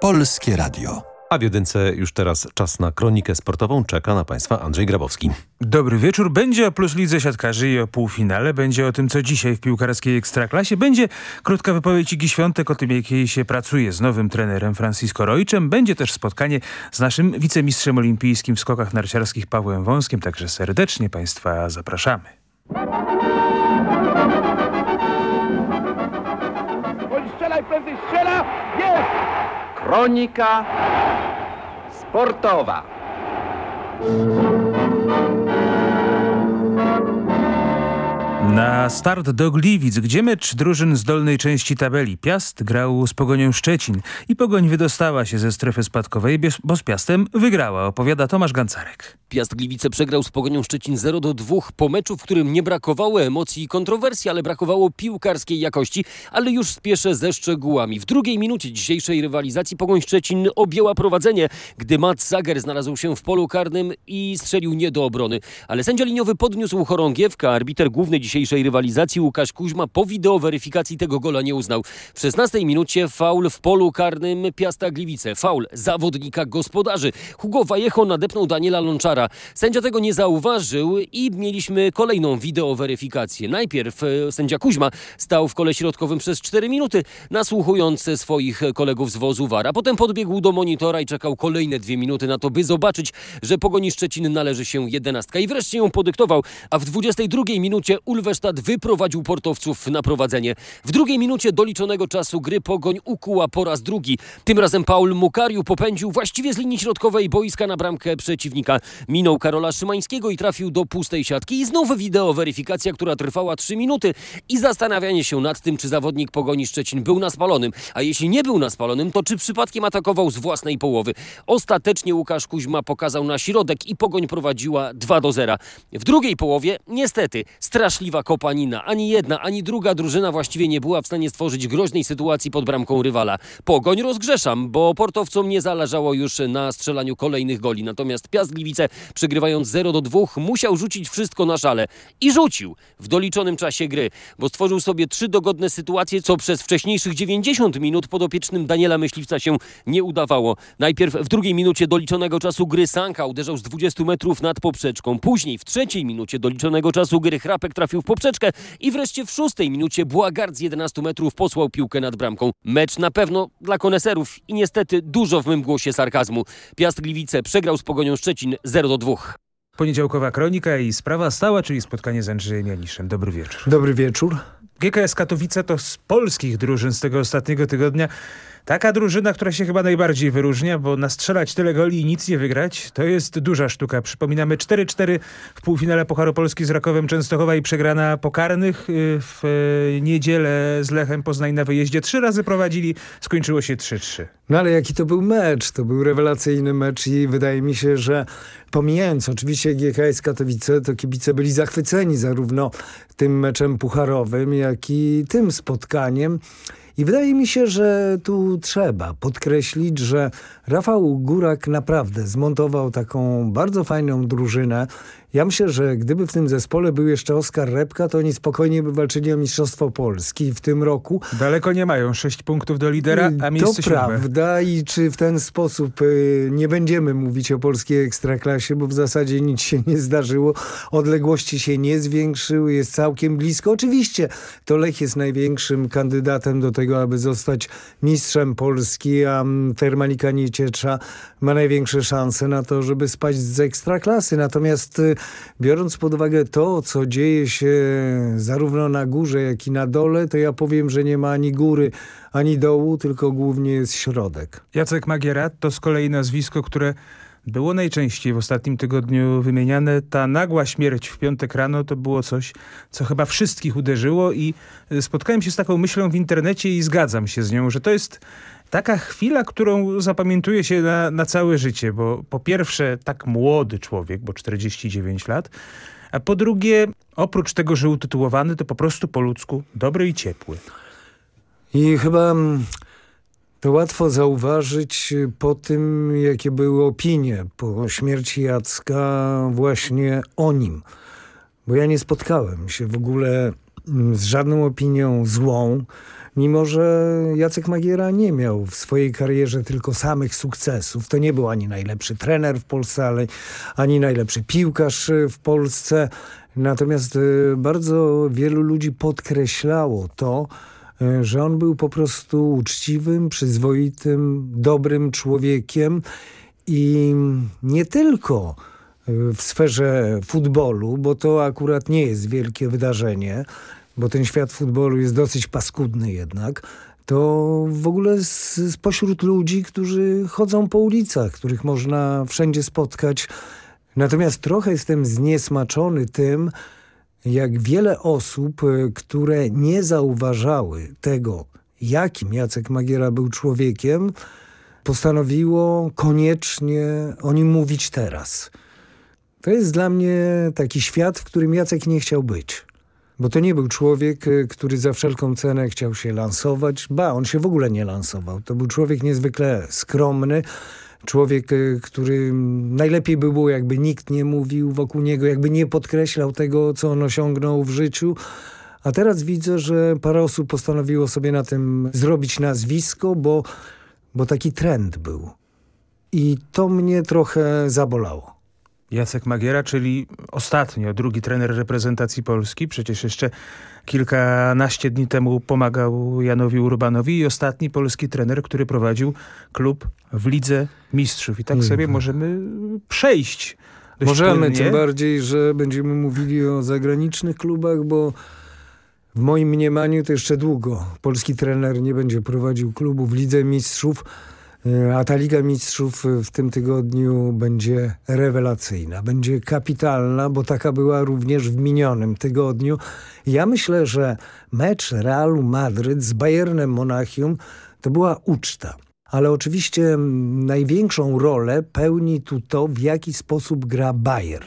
Polskie Radio. A w jedynce już teraz czas na kronikę sportową. Czeka na Państwa Andrzej Grabowski. Dobry wieczór. Będzie o Plus Lidze Siatkarzy i o półfinale. Będzie o tym, co dzisiaj w piłkarskiej Ekstraklasie. Będzie krótka wypowiedź Igi Świątek o tym, jak jej się pracuje z nowym trenerem Francisco Rojczem. Będzie też spotkanie z naszym wicemistrzem olimpijskim w skokach narciarskich Pawłem Wąskim. Także serdecznie Państwa zapraszamy. Kronika sportowa. Na start do Gliwic, gdzie mecz drużyn z dolnej części tabeli. Piast grał z Pogonią Szczecin i Pogoń wydostała się ze strefy spadkowej, bo z Piastem wygrała, opowiada Tomasz Gancarek. Piast Gliwice przegrał z Pogonią Szczecin 0 do 2 po meczu, w którym nie brakowało emocji i kontrowersji, ale brakowało piłkarskiej jakości, ale już spieszę ze szczegółami. W drugiej minucie dzisiejszej rywalizacji Pogoń Szczecin objęła prowadzenie, gdy Matt Zager znalazł się w polu karnym i strzelił nie do obrony. Ale sędzia liniowy podniósł chorągiewkę, arbiter główny dzisiejszej rywalizacji Łukasz Kuźma po wideoweryfikacji tego gola nie uznał. W 16 minucie faul w polu karnym Piasta Gliwice. Faul zawodnika gospodarzy. Hugo Vallejo nadepnął Daniela Lonczara. Sędzia tego nie zauważył i mieliśmy kolejną wideoweryfikację. Najpierw e, sędzia Kuźma stał w kole środkowym przez 4 minuty, nasłuchując swoich kolegów z wozu VAR, a potem podbiegł do monitora i czekał kolejne dwie minuty na to, by zobaczyć, że Pogoni Szczecin należy się jedenastka. I wreszcie ją podyktował, a w 22 minucie Ulwestad wyprowadził portowców na prowadzenie. W drugiej minucie doliczonego czasu gry Pogoń ukuła po raz drugi. Tym razem Paul Mukariu popędził właściwie z linii środkowej boiska na bramkę przeciwnika. Minął Karola Szymańskiego i trafił do pustej siatki. I znów wideo weryfikacja, która trwała 3 minuty i zastanawianie się nad tym, czy zawodnik Pogoni Szczecin był na spalonym. A jeśli nie był na spalonym, to czy przypadkiem atakował z własnej połowy. Ostatecznie Łukasz Kuźma pokazał na środek i Pogoń prowadziła 2 do 0. W drugiej połowie niestety straszliwa kopanina. Ani jedna, ani druga drużyna właściwie nie była w stanie stworzyć groźnej sytuacji pod bramką rywala. Pogoń rozgrzeszam, bo portowcom nie zależało już na strzelaniu kolejnych goli. Natomiast Piast Gliwice przegrywając 0 do 2 musiał rzucić wszystko na szale. I rzucił w doliczonym czasie gry, bo stworzył sobie trzy dogodne sytuacje, co przez wcześniejszych 90 minut podopiecznym Daniela Myśliwca się nie udawało. Najpierw w drugiej minucie doliczonego czasu gry Sanka uderzał z 20 metrów nad poprzeczką. Później w trzeciej minucie doliczonego czasu gry Chrapek trafił w poprzeczkę i wreszcie w szóstej minucie Błagard z 11 metrów posłał piłkę nad bramką. Mecz na pewno dla koneserów i niestety dużo w mym głosie sarkazmu. Piast Gliwice przegrał z Pogonią Szczecin 0 do 2. Poniedziałkowa kronika i sprawa stała, czyli spotkanie z Andrzejem Janiszem. Dobry wieczór. Dobry wieczór. GKS Katowice to z polskich drużyn z tego ostatniego tygodnia Taka drużyna, która się chyba najbardziej wyróżnia, bo nastrzelać tyle goli i nic nie wygrać, to jest duża sztuka. Przypominamy 4-4 w półfinale Pucharu Polski z Rakowem Częstochowa i przegrana pokarnych y, w y, niedzielę z Lechem Poznań na wyjeździe. Trzy razy prowadzili, skończyło się 3-3. No ale jaki to był mecz? To był rewelacyjny mecz i wydaje mi się, że pomijając oczywiście GKS Katowice, to kibice byli zachwyceni zarówno tym meczem pucharowym, jak i tym spotkaniem. I wydaje mi się, że tu trzeba podkreślić, że Rafał Górak naprawdę zmontował taką bardzo fajną drużynę. Ja myślę, że gdyby w tym zespole był jeszcze Oskar Repka, to oni spokojnie by walczyli o Mistrzostwo Polski w tym roku. Daleko nie mają, sześć punktów do lidera, a miejsce To prawda i czy w ten sposób y, nie będziemy mówić o polskiej ekstraklasie, bo w zasadzie nic się nie zdarzyło. Odległości się nie zwiększyły, jest całkiem blisko. Oczywiście to Lech jest największym kandydatem do tego, aby zostać mistrzem Polski, a Termalika Nieciecza ma największe szanse na to, żeby spaść z ekstraklasy. Natomiast y, biorąc pod uwagę to, co dzieje się zarówno na górze, jak i na dole, to ja powiem, że nie ma ani góry, ani dołu, tylko głównie jest środek. Jacek Magiera to z kolei nazwisko, które było najczęściej w ostatnim tygodniu wymieniane. Ta nagła śmierć w piątek rano to było coś, co chyba wszystkich uderzyło i spotkałem się z taką myślą w internecie i zgadzam się z nią, że to jest taka chwila, którą zapamiętuje się na, na całe życie, bo po pierwsze tak młody człowiek, bo 49 lat, a po drugie oprócz tego, że utytułowany, to po prostu po ludzku dobry i ciepły. I chyba to łatwo zauważyć po tym, jakie były opinie po śmierci Jacka właśnie o nim. Bo ja nie spotkałem się w ogóle z żadną opinią złą, mimo że Jacek Magiera nie miał w swojej karierze tylko samych sukcesów. To nie był ani najlepszy trener w Polsce, ale ani najlepszy piłkarz w Polsce. Natomiast bardzo wielu ludzi podkreślało to, że on był po prostu uczciwym, przyzwoitym, dobrym człowiekiem i nie tylko w sferze futbolu, bo to akurat nie jest wielkie wydarzenie, bo ten świat futbolu jest dosyć paskudny jednak, to w ogóle spośród ludzi, którzy chodzą po ulicach, których można wszędzie spotkać. Natomiast trochę jestem zniesmaczony tym, jak wiele osób, które nie zauważały tego, jakim Jacek Magiera był człowiekiem, postanowiło koniecznie o nim mówić teraz. To jest dla mnie taki świat, w którym Jacek nie chciał być. Bo to nie był człowiek, który za wszelką cenę chciał się lansować. Ba, on się w ogóle nie lansował. To był człowiek niezwykle skromny, człowiek, który najlepiej by było, jakby nikt nie mówił wokół niego, jakby nie podkreślał tego, co on osiągnął w życiu. A teraz widzę, że parę osób postanowiło sobie na tym zrobić nazwisko, bo, bo taki trend był. I to mnie trochę zabolało. Jacek Magiera, czyli ostatnio drugi trener reprezentacji Polski. Przecież jeszcze kilkanaście dni temu pomagał Janowi Urbanowi i ostatni polski trener, który prowadził klub w Lidze Mistrzów. I tak Mhm. sobie możemy przejść Możemy, płynnie. tym bardziej, że będziemy mówili o zagranicznych klubach, bo w moim mniemaniu to jeszcze długo polski trener nie będzie prowadził klubu w Lidze Mistrzów, a ta Liga Mistrzów w tym tygodniu będzie rewelacyjna, będzie kapitalna, bo taka była również w minionym tygodniu. Ja myślę, że mecz Realu Madryt z Bayernem Monachium to była uczta. Ale oczywiście największą rolę pełni tu to, w jaki sposób gra Bayern.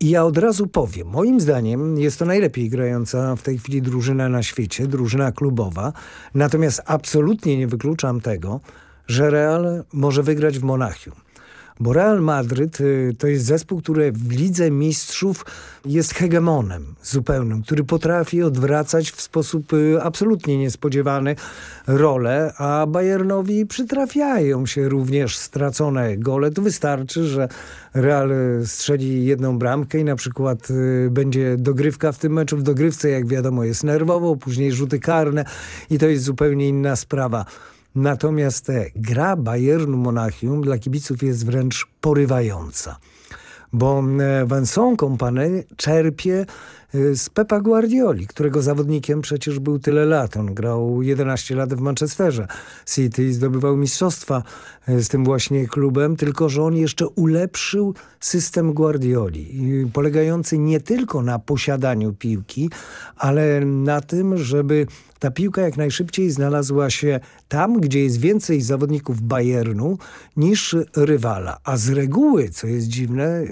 I ja od razu powiem, moim zdaniem jest to najlepiej grająca w tej chwili drużyna na świecie, drużyna klubowa. Natomiast absolutnie nie wykluczam tego, że Real może wygrać w Monachium. Bo Real Madryt y, to jest zespół, który w Lidze Mistrzów jest hegemonem zupełnym, który potrafi odwracać w sposób y, absolutnie niespodziewany rolę, a Bayernowi przytrafiają się również stracone gole. Tu wystarczy, że Real y, strzeli jedną bramkę i na przykład będzie dogrywka w tym meczu. W dogrywce, jak wiadomo, jest nerwowo, później rzuty karne i to jest zupełnie inna sprawa. Natomiast e, gra Bayernu Monachium dla kibiców jest wręcz porywająca. Bo e, Vincent Kompany czerpie z Pepa Guardioli, którego zawodnikiem przecież był tyle lat. On grał 11 lat w Manchesterze City i zdobywał mistrzostwa e, z tym właśnie klubem, tylko że on jeszcze ulepszył system Guardioli, i polegający nie tylko na posiadaniu piłki, ale na tym, żeby ta piłka jak najszybciej znalazła się tam, gdzie jest więcej zawodników Bayernu niż rywala. A z reguły, co jest dziwne,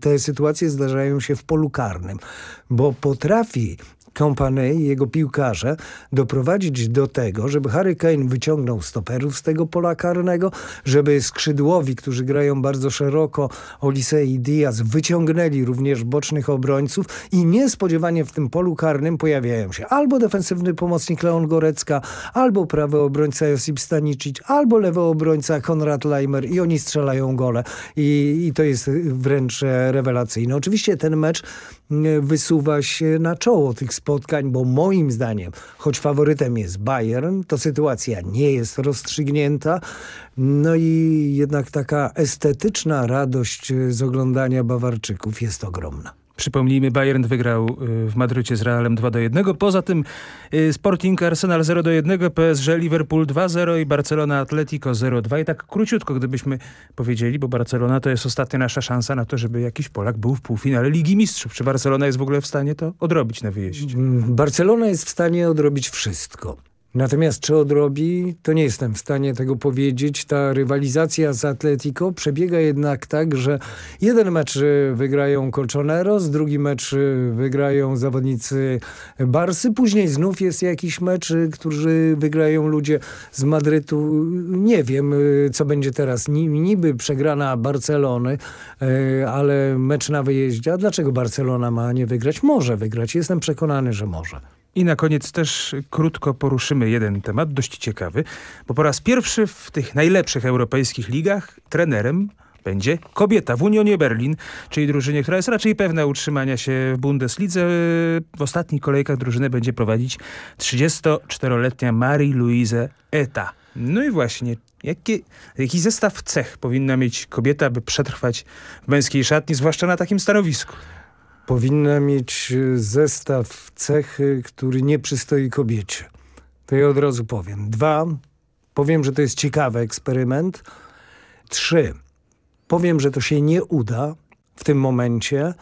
te sytuacje zdarzają się w polu karnym, bo potrafi Kompany i jego piłkarze doprowadzić do tego, żeby Harry Kane wyciągnął stoperów z tego pola karnego, żeby skrzydłowi, którzy grają bardzo szeroko, Olise i Diaz wyciągnęli również bocznych obrońców i niespodziewanie w tym polu karnym pojawiają się albo defensywny pomocnik Leon Gorecka, albo prawy obrońca Josip Stanicic, albo lewy obrońca Konrad Leimer i oni strzelają gole i, i to jest wręcz rewelacyjne. Oczywiście ten mecz mm, wysuwa się na czoło tych spotkań, bo moim zdaniem, choć faworytem jest Bayern, to sytuacja nie jest rozstrzygnięta. No i jednak taka estetyczna radość z oglądania Bawarczyków jest ogromna. Przypomnijmy, Bayern wygrał y, w Madrycie z Realem 2 do 1. Poza tym y, Sporting Arsenal 0 do 1, PSG Liverpool 2-0 i Barcelona Atletico 0-2. I tak króciutko, gdybyśmy powiedzieli, bo Barcelona to jest ostatnia nasza szansa na to, żeby jakiś Polak był w półfinale Ligi Mistrzów. Czy Barcelona jest w ogóle w stanie to odrobić na wyjeździe? Mm, Barcelona jest w stanie odrobić wszystko. Natomiast czy odrobi, to nie jestem w stanie tego powiedzieć. Ta rywalizacja z Atletico przebiega jednak tak, że jeden mecz wygrają Colchoneros, drugi mecz wygrają zawodnicy Barsy, później znów jest jakiś mecz, y, którzy wygrają ludzie z Madrytu. Nie wiem, co będzie teraz. Ni- Niby przegrana Barcelony, y, ale mecz na wyjeździe. A dlaczego Barcelona ma nie wygrać? Może wygrać. Jestem przekonany, że może. I na koniec też krótko poruszymy jeden temat, dość ciekawy, bo po raz pierwszy w tych najlepszych europejskich ligach trenerem będzie kobieta w Unionie Berlin, czyli drużynie, która jest raczej pewna utrzymania się w Bundeslidze. W ostatnich kolejkach drużynę będzie prowadzić 34-letnia Marie-Louise Eta. No i właśnie, jaki, jaki zestaw cech powinna mieć kobieta, by przetrwać w męskiej szatni, zwłaszcza na takim stanowisku? Powinna mieć e, zestaw cechy, który nie przystoi kobiecie. To ja od razu powiem. Dwa, powiem, że to jest ciekawy eksperyment. Trzy, powiem, że to się nie uda w tym momencie,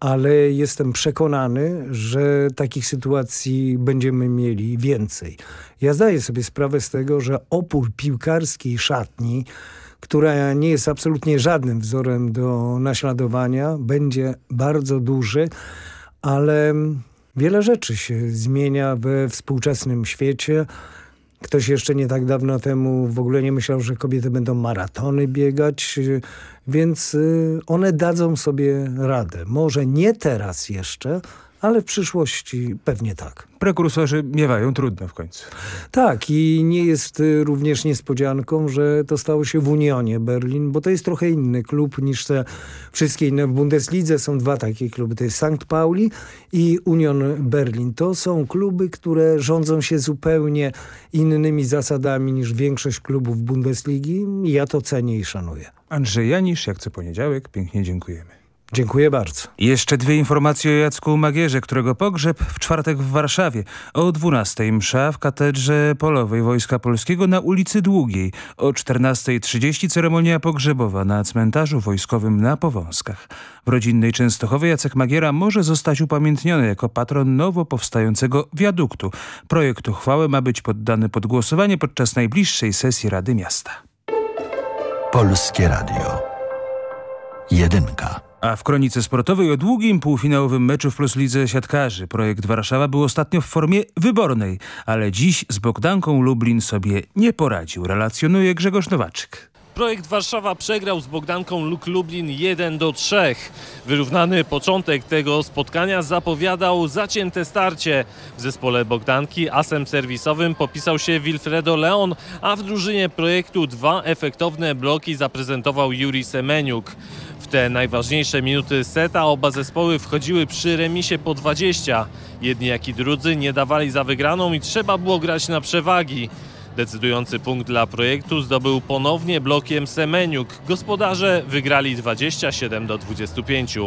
ale jestem przekonany, że takich sytuacji będziemy mieli więcej. Ja zdaję sobie sprawę z tego, że opór piłkarskiej szatni która nie jest absolutnie żadnym wzorem do naśladowania, będzie bardzo duży, ale wiele rzeczy się zmienia we współczesnym świecie. Ktoś jeszcze nie tak dawno temu w ogóle nie myślał, że kobiety będą maratony biegać, więc y, one dadzą sobie radę. Może nie teraz jeszcze, ale w przyszłości pewnie tak. Prekursorzy miewają trudno w końcu. Tak i nie jest y, również niespodzianką, że to stało się w Unionie Berlin, bo to jest trochę inny klub niż te wszystkie inne. W Bundeslidze są dwa takie kluby, to jest St. Pauli i Union Berlin. To są kluby, które rządzą się zupełnie innymi zasadami niż większość klubów Bundesligi ja to cenię i szanuję. Andrzej Janisz, jak co poniedziałek, pięknie dziękujemy. Dziękuję bardzo. Jeszcze dwie informacje o Jacku Magierze, którego pogrzeb w czwartek w Warszawie. O 12 msza w katedrze polowej Wojska Polskiego na ulicy Długiej. O 14.30 ceremonia pogrzebowa na cmentarzu wojskowym na Powązkach. W rodzinnej Częstochowie Jacek Magiera może zostać upamiętniony jako patron nowo powstającego wiaduktu. Projekt uchwały ma być poddany pod głosowanie podczas najbliższej sesji Rady Miasta. Polskie Radio. Jedynka. A w kronice sportowej o długim półfinałowym meczu w Plus Lidze Siatkarzy projekt Warszawa był ostatnio w formie wybornej, ale dziś z Bogdanką Lublin sobie nie poradził, relacjonuje Grzegorz Nowaczyk. Projekt Warszawa przegrał z Bogdanką Luk Lublin 1 do 3. Wyrównany początek tego spotkania zapowiadał zacięte starcie. W zespole Bogdanki asem serwisowym popisał się Wilfredo Leon, a w drużynie projektu dwa efektowne bloki zaprezentował Juri Semeniuk. W te najważniejsze minuty seta oba zespoły wchodziły przy remisie po 20. Jedni jak i drudzy nie dawali za wygraną i trzeba było grać na przewagi. Decydujący punkt dla projektu zdobył ponownie blokiem Semeniuk. Gospodarze wygrali 27 do 25.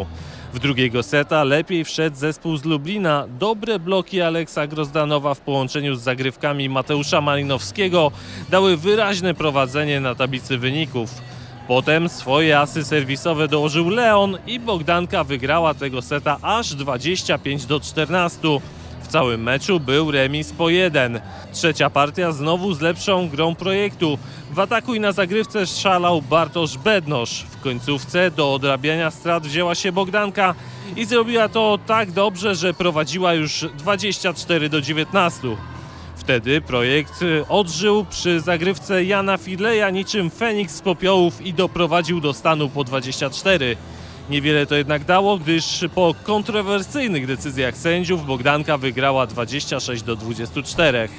W drugiego seta lepiej wszedł zespół z Lublina. Dobre bloki Aleksa Grozdanowa w połączeniu z zagrywkami Mateusza Malinowskiego dały wyraźne prowadzenie na tablicy wyników. Potem swoje asy serwisowe dołożył Leon i Bogdanka wygrała tego seta aż 25 do 14. Całym meczu był remis po jeden. Trzecia partia znowu z lepszą grą projektu. W ataku i na zagrywce szalał Bartosz Bednosz. W końcówce do odrabiania strat wzięła się Bogdanka i zrobiła to tak dobrze, że prowadziła już 24 do 19. Wtedy projekt odżył przy zagrywce Jana Fidleja niczym Feniks z popiołów i doprowadził do stanu po 24. Niewiele to jednak dało, gdyż po kontrowersyjnych decyzjach sędziów Bogdanka wygrała 26 do 24.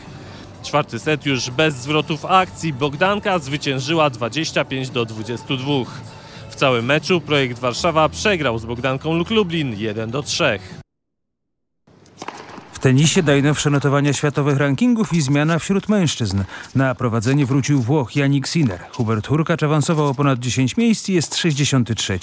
Czwarty set już bez zwrotów akcji. Bogdanka zwyciężyła 25 do 22. W całym meczu projekt Warszawa przegrał z Bogdanką Luk Lublin 1 do 3. tenisie najnowsze notowania światowych rankingów i zmiana wśród mężczyzn. Na prowadzenie wrócił Włoch Janik Sinner. Hubert Hurkacz awansował o ponad 10 miejsc i jest 63.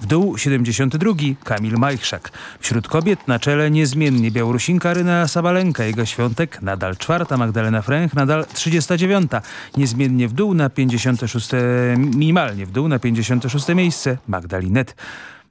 W dół 72. Kamil Majchrzak. Wśród kobiet na czele niezmiennie Białorusinka Ryna Sabalenka. Jego świątek nadal czwarta, Magdalena Fręch nadal 39. Niezmiennie w dół na 56. minimalnie w dół na 56. miejsce Magdalinet.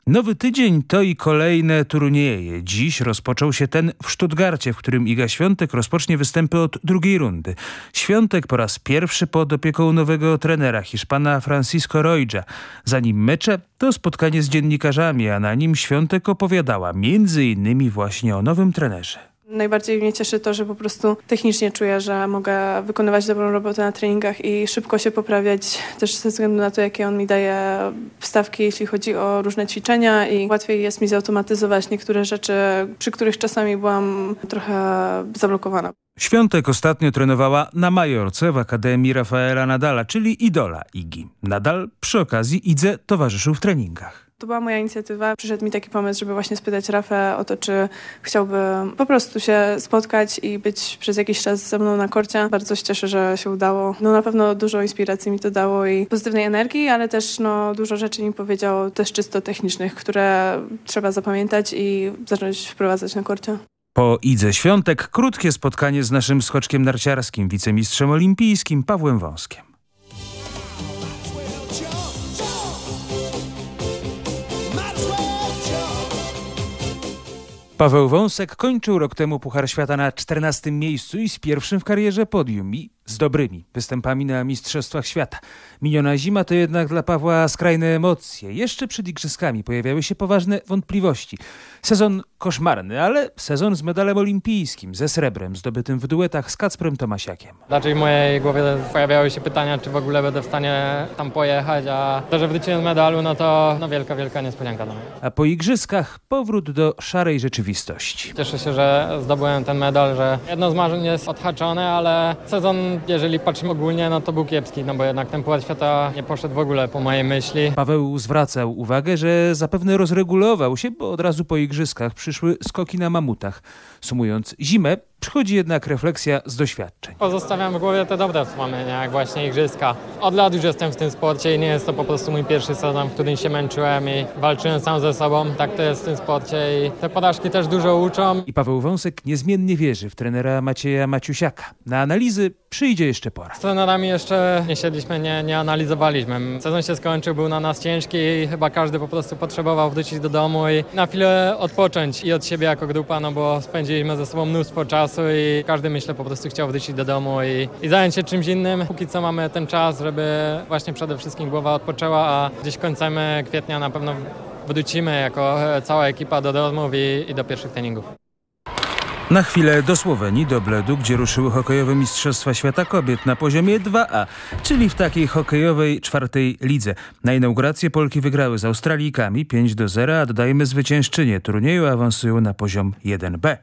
Nowy tydzień to i kolejne turnieje. Dziś rozpoczął się ten w Stuttgarcie, w którym Iga Świątek rozpocznie występy od drugiej rundy. Świątek po raz pierwszy pod opieką nowego trenera Hiszpana Francisco Roija. Zanim mecze, to spotkanie z dziennikarzami, a na nim Świątek opowiadała między innymi właśnie o nowym trenerze. Najbardziej mnie cieszy to, że po prostu technicznie czuję, że mogę wykonywać dobrą robotę na treningach i szybko się poprawiać, też ze względu na to, jakie on mi daje wstawki, jeśli chodzi o różne ćwiczenia i łatwiej jest mi zautomatyzować niektóre rzeczy, przy których czasami byłam trochę zablokowana. Świątek ostatnio trenowała na Majorce w Akademii Rafaela Nadala, czyli idola Igi. Nadal przy okazji Idze towarzyszył w treningach. To była moja inicjatywa. Przyszedł mi taki pomysł, żeby właśnie spytać Rafę o to, czy chciałby po prostu się spotkać i być przez jakiś czas ze mną na korcie. Bardzo się cieszę, że się udało. No na pewno dużo inspiracji mi to dało i pozytywnej energii, ale też no, dużo rzeczy mi powiedział, też czysto technicznych, które trzeba zapamiętać i zacząć wprowadzać na korcie. Po Idze Świątek krótkie spotkanie z naszym skoczkiem narciarskim, wicemistrzem olimpijskim Pawłem Wąskiem. Paweł Wąsek kończył rok temu Puchar Świata na 14 miejscu i z pierwszym w karierze podium. I z dobrymi występami na Mistrzostwach Świata. Miniona zima to jednak dla Pawła skrajne emocje. Jeszcze przed igrzyskami pojawiały się poważne wątpliwości. Sezon koszmarny, ale sezon z medalem olimpijskim, ze srebrem zdobytym w duetach z Kacprem Tomasiakiem. Raczej w mojej głowie pojawiały się pytania, czy w ogóle będę w stanie tam pojechać, a to, że wróciłem z medalu, no to no wielka, wielka niespodzianka dla mnie. A po igrzyskach powrót do szarej rzeczywistości. Cieszę się, że zdobyłem ten medal, że jedno z marzeń jest odhaczone, ale sezon, jeżeli patrzymy ogólnie, no to był kiepski, no bo jednak ten Puchar Świata nie poszedł w ogóle po mojej myśli. Paweł zwracał uwagę, że zapewne rozregulował się, bo od razu po igrzyskach przyszły skoki na mamutach. Sumując zimę, przychodzi jednak refleksja z doświadczeń. Pozostawiam w głowie te dobre wspomnienia, jak właśnie igrzyska. Od lat już jestem w tym sporcie i nie jest to po prostu mój pierwszy sezon, w którym się męczyłem i walczyłem sam ze sobą. Tak to jest w tym sporcie i te porażki też dużo uczą. I Paweł Wąsek niezmiennie wierzy w trenera Macieja Maciusiaka. Na analizy przyjdzie jeszcze pora. Z trenerami jeszcze nie siedliśmy, nie, nie analizowaliśmy. Sezon się skończył, był na nas ciężki i chyba każdy po prostu potrzebował wrócić do domu i na chwilę odpocząć i od siebie jako grupa, no bo spędziliśmy ze sobą mnóstwo czasu i każdy myślę po prostu chciał wrócić do domu i, i zająć się czymś innym. Póki co mamy ten czas, żeby właśnie przede wszystkim głowa odpoczęła, a gdzieś końcem kwietnia na pewno wrócimy jako cała ekipa do rozmów i, i do pierwszych treningów. Na chwilę do Słowenii, do Bledu, gdzie ruszyły hokejowe Mistrzostwa Świata Kobiet na poziomie 2A, czyli w takiej hokejowej czwartej lidze. Na inaugurację Polki wygrały z Australijkami 5 do 0, a dodajmy zwyciężczynie turnieju awansują na poziom 1B.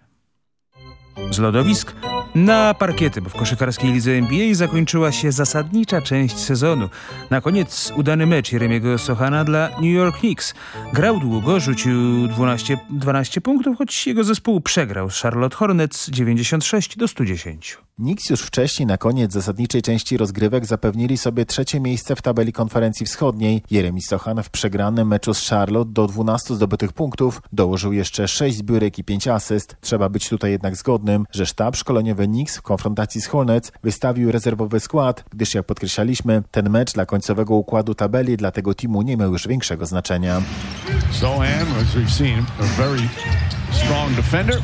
Z lodowisk na parkiety, bo w koszykarskiej lidze NBA zakończyła się zasadnicza część sezonu. Na koniec udany mecz Jeremiego Sochana dla New York Knicks. Grał długo, rzucił 12, 12 punktów, choć jego zespół przegrał z Charlotte Hornets 96 do 110. Knicks już wcześniej na koniec zasadniczej części rozgrywek zapewnili sobie trzecie miejsce w tabeli konferencji wschodniej. Jeremy Sochan w przegranym meczu z Charlotte do 12 zdobytych punktów dołożył jeszcze 6 zbiórek i 5 asyst. Trzeba być tutaj jednak zgodnym, że sztab szkoleniowy Knicks w konfrontacji z Hornets wystawił rezerwowy skład, gdyż jak podkreślaliśmy, ten mecz dla końcowego układu tabeli dla tego teamu nie miał już większego znaczenia. Sohan, as we've seen, a very strong defender.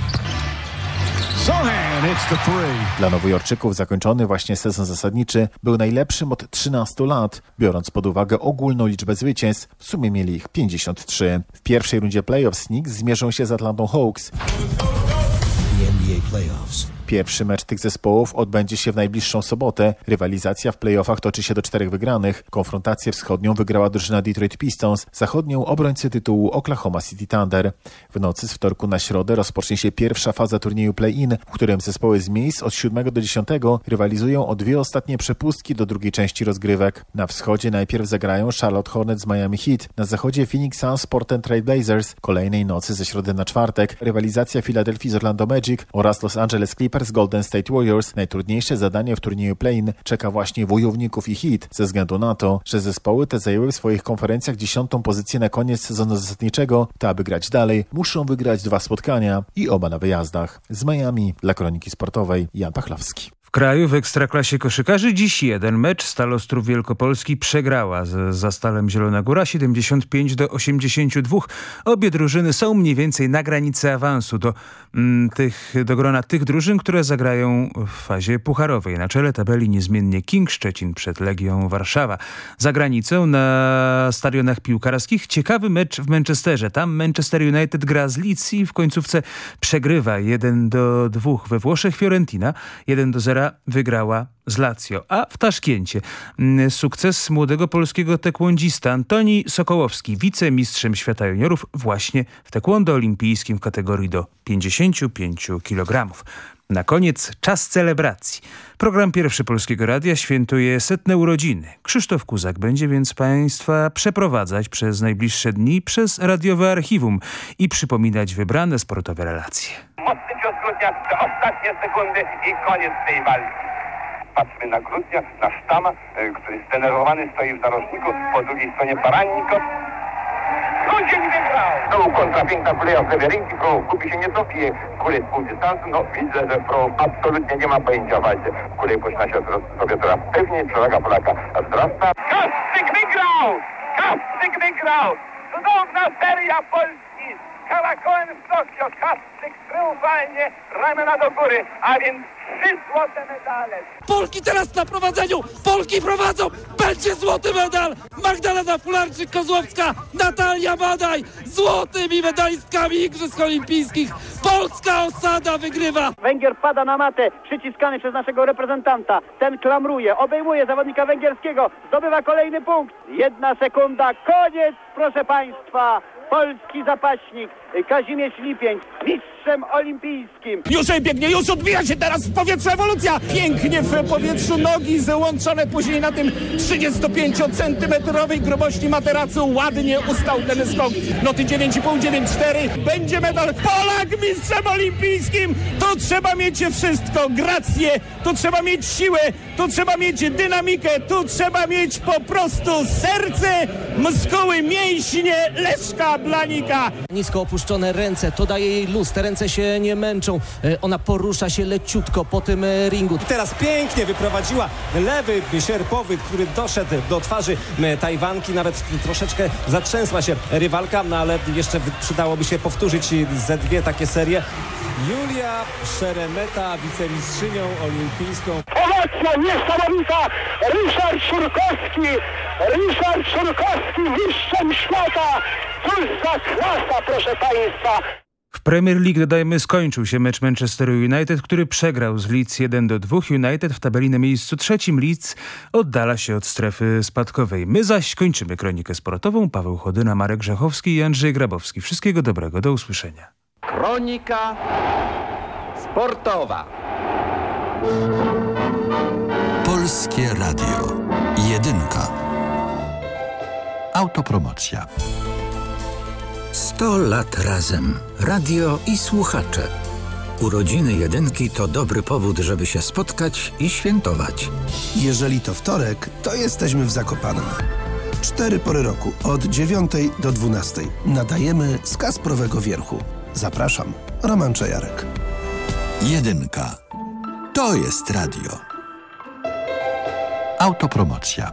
Sohan hits the three. Dla Nowojorczyków zakończony właśnie sezon zasadniczy był najlepszym od 13 lat, biorąc pod uwagę ogólną liczbę zwycięstw, w sumie mieli ich 53. W pierwszej rundzie playoffs Knicks zmierzą się z Atlantą Hawks. The NBA playoffs Pierwszy mecz tych zespołów odbędzie się w najbliższą sobotę. Rywalizacja w playoffach toczy się do czterech wygranych. Konfrontację wschodnią wygrała drużyna Detroit Pistons, zachodnią obrońcy tytułu Oklahoma City Thunder. W nocy z wtorku na środę rozpocznie się pierwsza faza turnieju play-in, w którym zespoły z miejsc od 7 do 10 rywalizują o dwie ostatnie przepustki do drugiej części rozgrywek. Na wschodzie najpierw zagrają Charlotte Hornets z Miami Heat, na zachodzie Phoenix Suns Portland Trail Blazers. Kolejnej nocy ze środy na czwartek rywalizacja Philadelphia z Orlando Magic oraz Los Angeles Clippers Golden State Warriors. Najtrudniejsze zadanie w turnieju play-in czeka właśnie wojowników i Heat ze względu na to, że zespoły te zajęły w swoich konferencjach dziesiątą pozycję na koniec sezonu zasadniczego, to aby grać dalej muszą wygrać dwa spotkania i oba na wyjazdach. Z Miami dla Kroniki Sportowej Jan Pachlowski. W kraju w Ekstraklasie koszykarzy dziś jeden mecz. Stal Ostrów Wielkopolski przegrała z Zastalem Zielona Góra 75 do 82. Obie drużyny są mniej więcej na granicy awansu do, mm, tych, do grona tych drużyn, które zagrają w fazie pucharowej. Na czele tabeli niezmiennie King Szczecin przed Legią Warszawa. Za granicą na stadionach piłkarskich ciekawy mecz w Manchesterze. Tam Manchester United gra z Leeds i w końcówce przegrywa 1 do 2. We Włoszech Fiorentina 1 do 0 wygrała z Lazio. A w Taszkencie mm, sukces młodego polskiego taekwondzista Antoni Sokołowski, wicemistrzem świata juniorów właśnie w taekwondo olimpijskim w kategorii do 55 kg. Na koniec czas celebracji. Program Pierwszy Polskiego Radia świętuje setne urodziny. Krzysztof Kuzak będzie więc Państwa przeprowadzać przez najbliższe dni przez radiowe archiwum i przypominać wybrane sportowe relacje. Ostatnie sekundy i koniec tej walki. Patrzmy na Grudnia, na Sztama, y, który zdenerwowany stoi w narożniku, po drugiej stronie Barannikov. Grudzień wygrał! Znowu kontra piękna kuleja w lewej ręki, pro gubi się nie cofie kulej z pół dystansu, no widzę, że pro absolutnie nie ma pojęcia walce. Kulej poczyna się sobie coraz pewniej, przewaga Polaka wzrasta. Kastyk wygrał! Kastyk wygrał! Cudowna seria Polski! Karakołem w Tokio, Kastyk triumfalnie, ramiona do góry, a więc trzy złote medale. Polki teraz na prowadzeniu! Polki prowadzą! Będzie złoty medal! Magdalena Fularczyk-Kozłowska, Natalia Badaj, złotymi medalistkami Igrzysk Olimpijskich. Polska osada wygrywa! Węgier pada na matę, przyciskany przez naszego reprezentanta. Ten klamruje, obejmuje zawodnika węgierskiego, zdobywa kolejny punkt. Jedna sekunda, koniec, proszę Państwa. Polski zapaśnik Kazimierz Lipień, mistrzem olimpijskim. Już biegnie, już odbija się teraz w powietrzu ewolucja! Pięknie w powietrzu nogi złączone później na tym 35-centymetrowej grubości materacu. Ładnie ustał ten skok. Noty 9,5-9,4. Będzie medal. Polak mistrzem olimpijskim! To trzeba mieć wszystko. Grację, to trzeba mieć siłę, to trzeba mieć dynamikę, tu trzeba mieć po prostu serce, muskuły, mięśnie Leszka Blanika. Nisko opuszczone ręce, to daje jej luz, te ręce się nie męczą, E, ona porusza się leciutko po tym e, ringu. Teraz pięknie wyprowadziła lewy sierpowy, który doszedł do twarzy Tajwanki. Nawet troszeczkę zatrzęsła się rywalka, no ale jeszcze przydałoby się powtórzyć ze dwie takie serie. Julia Szeremeta, wicemistrzynią olimpijską. Owacja niesamowita! Ryszard Szurkowski! Ryszard Szurkowski mistrzem świata! Cóż za klasa, proszę Państwa! W Premier League, dodajmy, skończył się mecz Manchesteru United, który przegrał z Leeds 1 do 2. United w tabeli na miejscu trzecim Leeds oddala się od strefy spadkowej. My zaś kończymy kronikę sportową. Paweł Chodyna, Marek Grzechowski i Andrzej Grabowski. Wszystkiego dobrego, do usłyszenia. Kronika sportowa. Polskie Radio. Jedynka. Autopromocja. 100 lat razem. Radio i słuchacze. Urodziny jedynki to dobry powód, żeby się spotkać i świętować. Jeżeli to wtorek, to jesteśmy w Zakopanem. Cztery pory roku, od 9 do 12. Nadajemy z Kasprowego Wierchu. Zapraszam, Roman Czajarek. Jedynka. To jest radio. Autopromocja.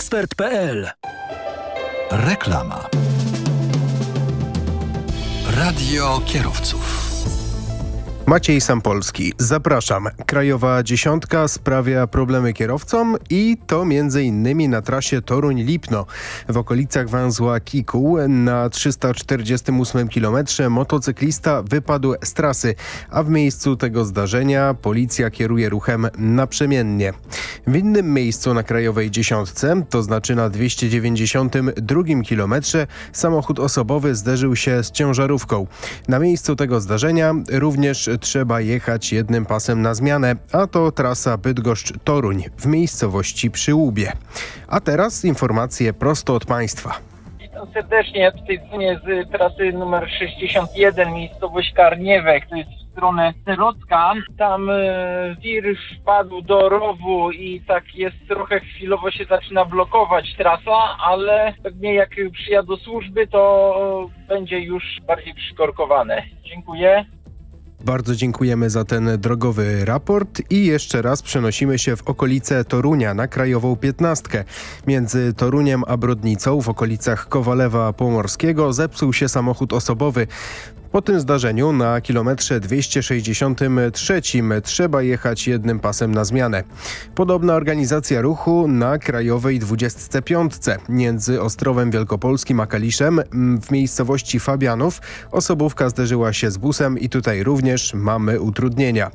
mediaexpert.pl. Reklama. Radio kierowców. Maciej Sampolski, zapraszam. Krajowa Dziesiątka sprawia problemy kierowcom i to innymi na trasie Toruń-Lipno. W okolicach węzła Kikuł na 348 km motocyklista wypadł z trasy, a w miejscu tego zdarzenia policja kieruje ruchem naprzemiennie. W innym miejscu na Krajowej Dziesiątce, to znaczy na 292 km, samochód osobowy zderzył się z ciężarówką. Na miejscu tego zdarzenia również trzeba jechać jednym pasem na zmianę, a to trasa Bydgoszcz-Toruń w miejscowości Przyłubie. A teraz informacje prosto od państwa. Witam serdecznie w tej z trasy numer 61, miejscowość Karniewek, to jest w stronę Serocka. Tam e, wir wpadł do rowu i tak jest trochę chwilowo się zaczyna blokować trasa, ale pewnie jak przyjadą służby, to będzie już bardziej przykorkowane. Dziękuję. Bardzo dziękujemy za ten drogowy raport i jeszcze raz przenosimy się w okolice Torunia na Krajową Piętnastkę. Między Toruniem a Brodnicą w okolicach Kowalewa Pomorskiego zepsuł się samochód osobowy. Po tym zdarzeniu na kilometrze 263 trzeba jechać jednym pasem na zmianę. Podobna organizacja ruchu na Krajowej 25 między Ostrowem Wielkopolskim a Kaliszem w miejscowości Fabianów osobówka zderzyła się z busem i tutaj również mamy utrudnienia.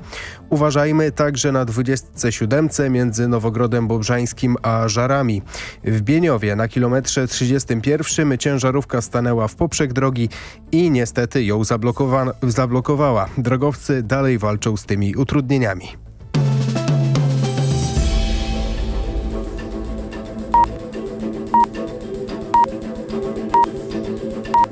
Uważajmy także na 27 między Nowogrodem Bobrzańskim a Żarami. W Bieniowie na kilometrze 31 ciężarówka stanęła w poprzek drogi i niestety ją zablokowała. Drogowcy dalej walczą z tymi utrudnieniami.